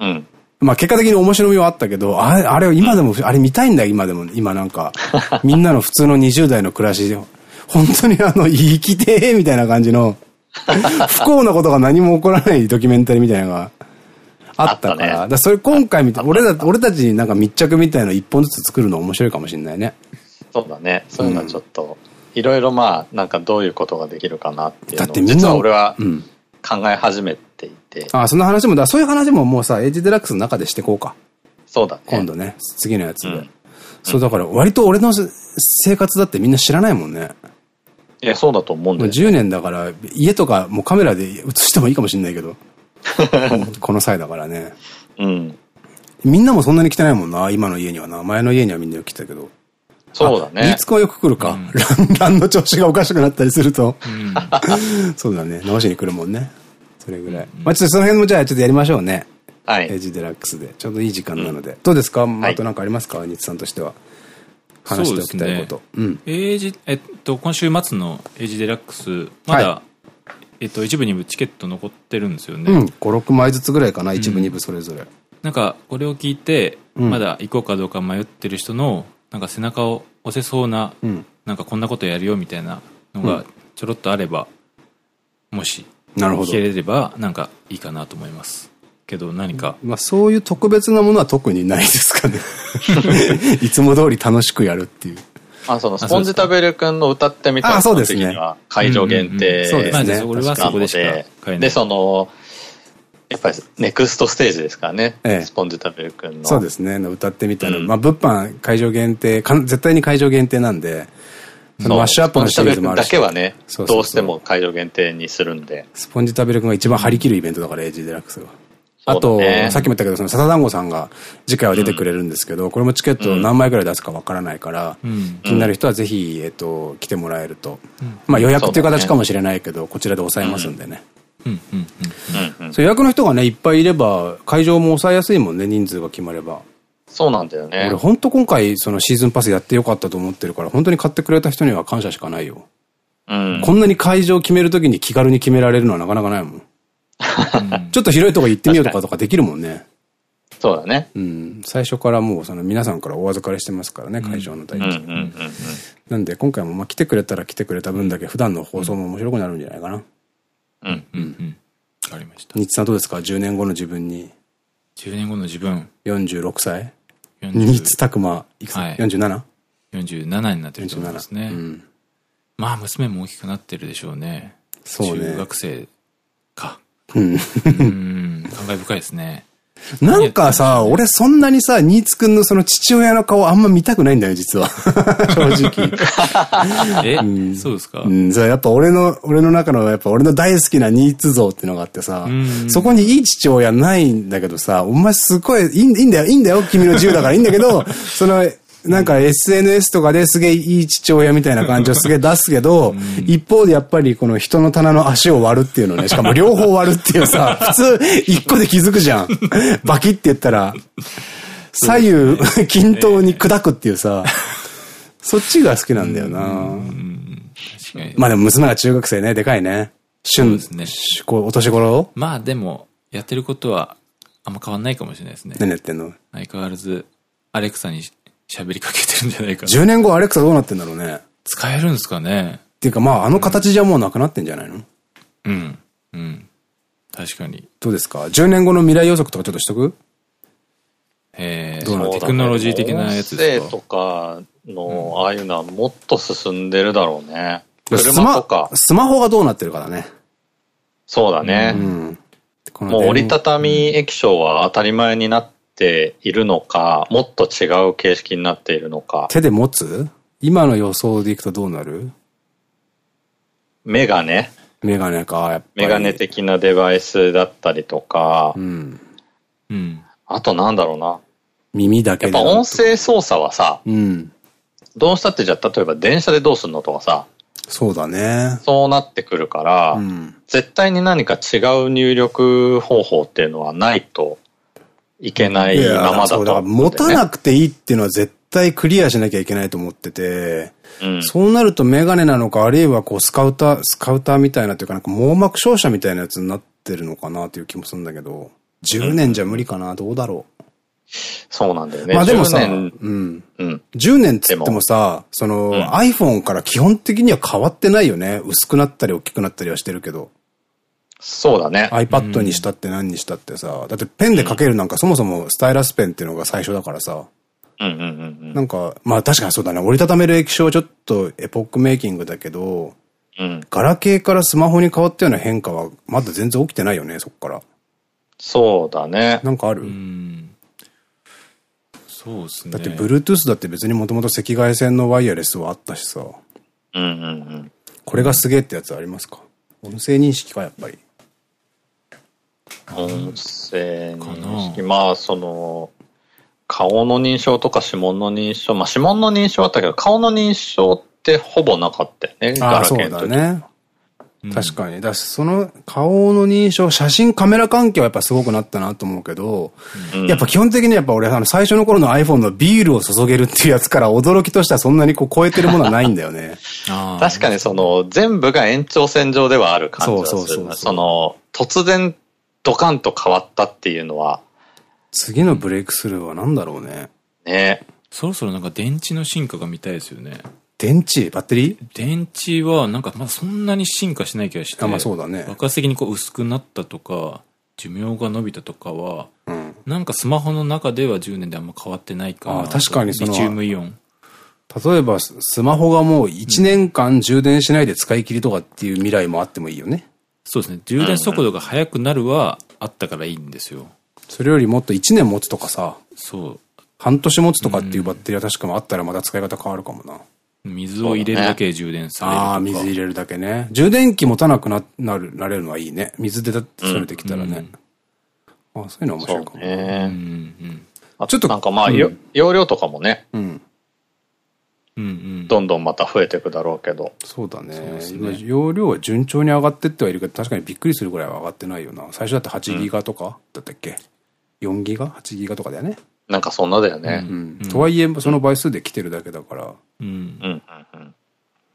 うん。まあ結果的に面白みはあったけど、あれ、あれ今でも、あれ見たいんだよ、今でも。今なんか、[laughs] みんなの普通の20代の暮らし、本当にあの、生きてーみたいな感じの、[laughs] 不幸なことが何も起こらないドキュメンタリーみたいなのがあったから、ねだそれ今回みたい、俺ら、俺たちになんか密着みたいの一本ずつ作るの面白いかもしれないね。そうだね。そういうのはちょっと、いろいろまあ、なんかどういうことができるかなっていうのをだってみんな実は俺はうん。考え始めていて。あ、その話も、だそういう話ももうさ、エイジデラックスの中でしてこうか。そうだね。今度ね、次のやつで。うんそう、だから割と俺の生活だってみんな知らないもんね。いや、そうだと思うんだよ、ね。10年だから、家とかもうカメラで映してもいいかもしれないけど。[laughs] この際だからね。うん。みんなもそんなに来てないもんな、今の家にはな。前の家にはみんな来たけど。そうだねリーツ。くんはよく来るか。ラン、ランの調子がおかしくなったりすると。[laughs] そうだね。直しに来るもんね。それぐらい。まあちょっとその辺もじゃあちょっとやりましょうね。はい。エイジデラックスで。ちょうどいい時間なので。どうですか？はいあとなんかありますか？ニツさんとしては。話しておきたいこと。うん。エージ、えっと、今週末のエイジデラックス、まだ、はえっと、一部二部チケット残ってるんですよね。うん。5、6枚ずつぐらいかな？一部、二部それぞれ。なんか、これを聞いて、うんまだ行こうかどうか迷ってる人の、なんか背中を押せそうな、うん。なんかこんなことやるよみたいなのがちょろっとあれば、もし、なるほど聞け。れれば、なんかいいかなと思います。けど何か、まあそういう特別なものは特にないですかね。[laughs] いつも通り楽しくやるっていう。あ、その、スポンジ食べるくんの歌ってみたあそうですね時には会場限定うんうんうんそうですねまあ、それはそこでしか買えない。で、その、やっぱりネクストステージですからね。ええスポンジ食べるくんの。そうですね。歌ってみたの。うんまあ物販会場限定、かん絶対に会場限定なんで、そのマッシュアップのシリーズもあるし。だけはね、どうしても会場限定にするんで。スポンジ食べるくんが一番張り切るイベントだから、エイジデラックスは。あと、だねさっきも言ったけど、その笹団子さんが次回は出てくれるんですけど、これもチケット何枚くらい出すかわからないから、うん。気になる人はぜひ、えっと、来てもらえると。まあ予約っていう形かもしれないけど、こちらで抑えますんでね。うん、うん、うん。うんうん。そう予約の人がね、いっぱいいれば、会場も抑えやすいもんね、人数が決まれば。そうなんだよね俺。本当今回、そのシーズンパスやってよかったと思ってるから、本当に買ってくれた人には感謝しかないよ。うん。こんなに会場決めるときに気軽に決められるのはなかなかないもん。ちょっと広いとこ行ってみようとかとかできるもんね。そうだね。うん。最初からもうその皆さんからお預かりしてますからね、会場の代金。うんうんうんうん。なんで今回もまあ来てくれたら来てくれた分だけ普段の放送も面白くなるんじゃないかな。うん。うん、うん。わかりました。日さんどうですか ?10 年後の自分に10年後の自分、46歳？40新津拓磨、いくつ、はい ?47?47 47になってると思いますね。うん。まあ、娘も大きくなってるでしょうね。そうね中学生か。うん。うん、感慨深いですね。なんかさ、俺そんなにさ、新津くんのその父親の顔あんま見たくないんだよ、実は。[laughs] 正直。[laughs] え、そうですか？うん、そうやっぱ俺の、俺の中の、やっぱ俺の大好きなニーツ像っていうのがあってさう、んそこにいい父親ないんだけどさ、お前すごいいいんだよ、いいんだよ、君の自由だからいいんだけど、[laughs] その、なんか SNS とかですげえいい父親みたいな感じをすげえ出すけど、一方でやっぱりこの人の棚の足を割るっていうのね、しかも両方割るっていうさ、[laughs] 普通一個で気づくじゃん。バキって言ったら、左右均等に砕くっていうさ、そっちが好きなんだよな。まあでも娘が中学生ね、でかいね。旬、お年頃まあでも、やってることはあんま変わんないかもしれないですね。何やってんの？相変わらず、アレクサに喋りかけてるんじゃないかな。?10 年後アレクサどうなってんだろうね。っ使えるんですかねていうかまああの形じゃもうなくなってんじゃないの？うん。うん。確かに。どうですか ?10 年後の未来予測とかちょっとしとく？えどうなのー、テクノロジー的なやつですかとかの、ああいうのはもっと進んでるだろうね。スマ車とか。スマホがどうなってるかだね。そうだね。うん。このもう折りたたみ液晶は当たり前になっているのか、もっと違う形式になっているのか。手で持つ？今の予想でいくとどうなる？メガネ？メガネか、やっぱり。メガネ的なデバイスだったりとか、うん。うん。あとなんだろうな。耳だけで。やっぱ音声操作はさ、うん。どうしたってじゃあ例えば電車でどうすんのとかさ、そうだね。そうなってくるから、うん。絶対に何か違う入力方法っていうのはないといけないままだとだから持たなくていいっていうのは絶対クリアしなきゃいけないと思ってて、うん、そうなるとメガネなのか、あるいはこうスカウター、スカウターみたいなっていうかなんか網膜照射みたいなやつになってるのかなという気もするんだけど、10年じゃ無理かな、どうだろそうなんだよう。ね。まあでもさ、う10年ん。うん。10年っつってもさ、その、うん iPhone から基本的には変わってないよね。薄くなったり大きくなったりはしてるけど。そうだね。iPad にしたって何にしたってさ、だってペンで書けるなんかそもそもスタイラスペンっていうのが最初だからさ、うんうんうんなんか、まあ確かにそうだね。折りたためる液晶はちょっとエポックメイキングだけど、うん。うん。ガラケーからスマホに変わったような変化はまだ全然起きてないよね、そっから。そうだね。なんかある、うん。そうですね。だって Bluetooth だって別にもともと赤外線のワイヤレスはあったしさ、うんうんうん。これがすげえってやつありますか？音声認識か、やっぱり。音声認識。かまあ、その、顔の認証とか指紋の認証。まあ、指紋の認証あったけど、顔の認証ってほぼなかったよね。ガああ、そうラケーの時。だね。うん確かに。だし、その顔の認証、写真カメラ関係はやっぱすごくなったなと思うけど、うんやっぱ基本的にやっぱ俺、あの、最初の頃の iPhone のビールを注げるっていうやつから驚きとしてはそんなにこう超えてるものはないんだよね。[laughs] 確かにその、全部が延長線上ではある感じはするそうそうそうそうその、突然ドカンと変わったっていうのは、次のブレイクスルーは何だろうね。ね。そろそろなんか電池の進化が見たいですよね。電池？バッテリー？電池はなんかまだそんなに進化しない気がして。あまあそうだね爆発的にこう薄くなったとか、寿命が伸びたとかは、うん。なんかスマホの中では10年であんま変わってないかなあ確かにそのリチウムイオン。例えばススマホがもう1年間充電しないで使い切りとかっていう未来もあってもいいよね。そうですね。充電速度が速くなるはあったからいいんですよ。それよりもっと1年持つとかさ、そう。半年持つとかっていうバッテリーは確かもあったらまた使い方変わるかもな。水を入れるだけで充電されるとか。ああ、水入れるだけね。充電器持たなくななる、なれるのはいいね。水でだってそれてきたらね。あそういうの面白いかも。ね。ちょっとなんかまあ、うんよ容量とかもね、うん。うんうん。どんどんまた増えていくだろうけど。そうだね。ね今、容量は順調に上がってってはいるけど、確かにびっくりするぐらいは上がってないよな。最初だって8ギガとかだったっけ、?4 ギガ ?8 ギガとかだよね。なんかそんなだよね。うん。とはいえ、その倍数で来てるだけだから、うんうん、うん、うん。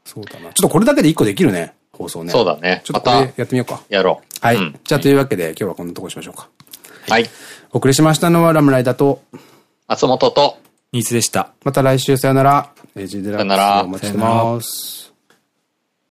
そうだな。ちょっとこれだけで1個できるね。放送ね。そうだね。まちょっとこれたやってみようか。やろう。はい。うんじゃあというわけで今日はこんなとこにしましょうか。はい。お送りしましたのはラムライダと、松本と、ニーツでした。また来週さよなら。レジデラックスさよならお待ちしてます。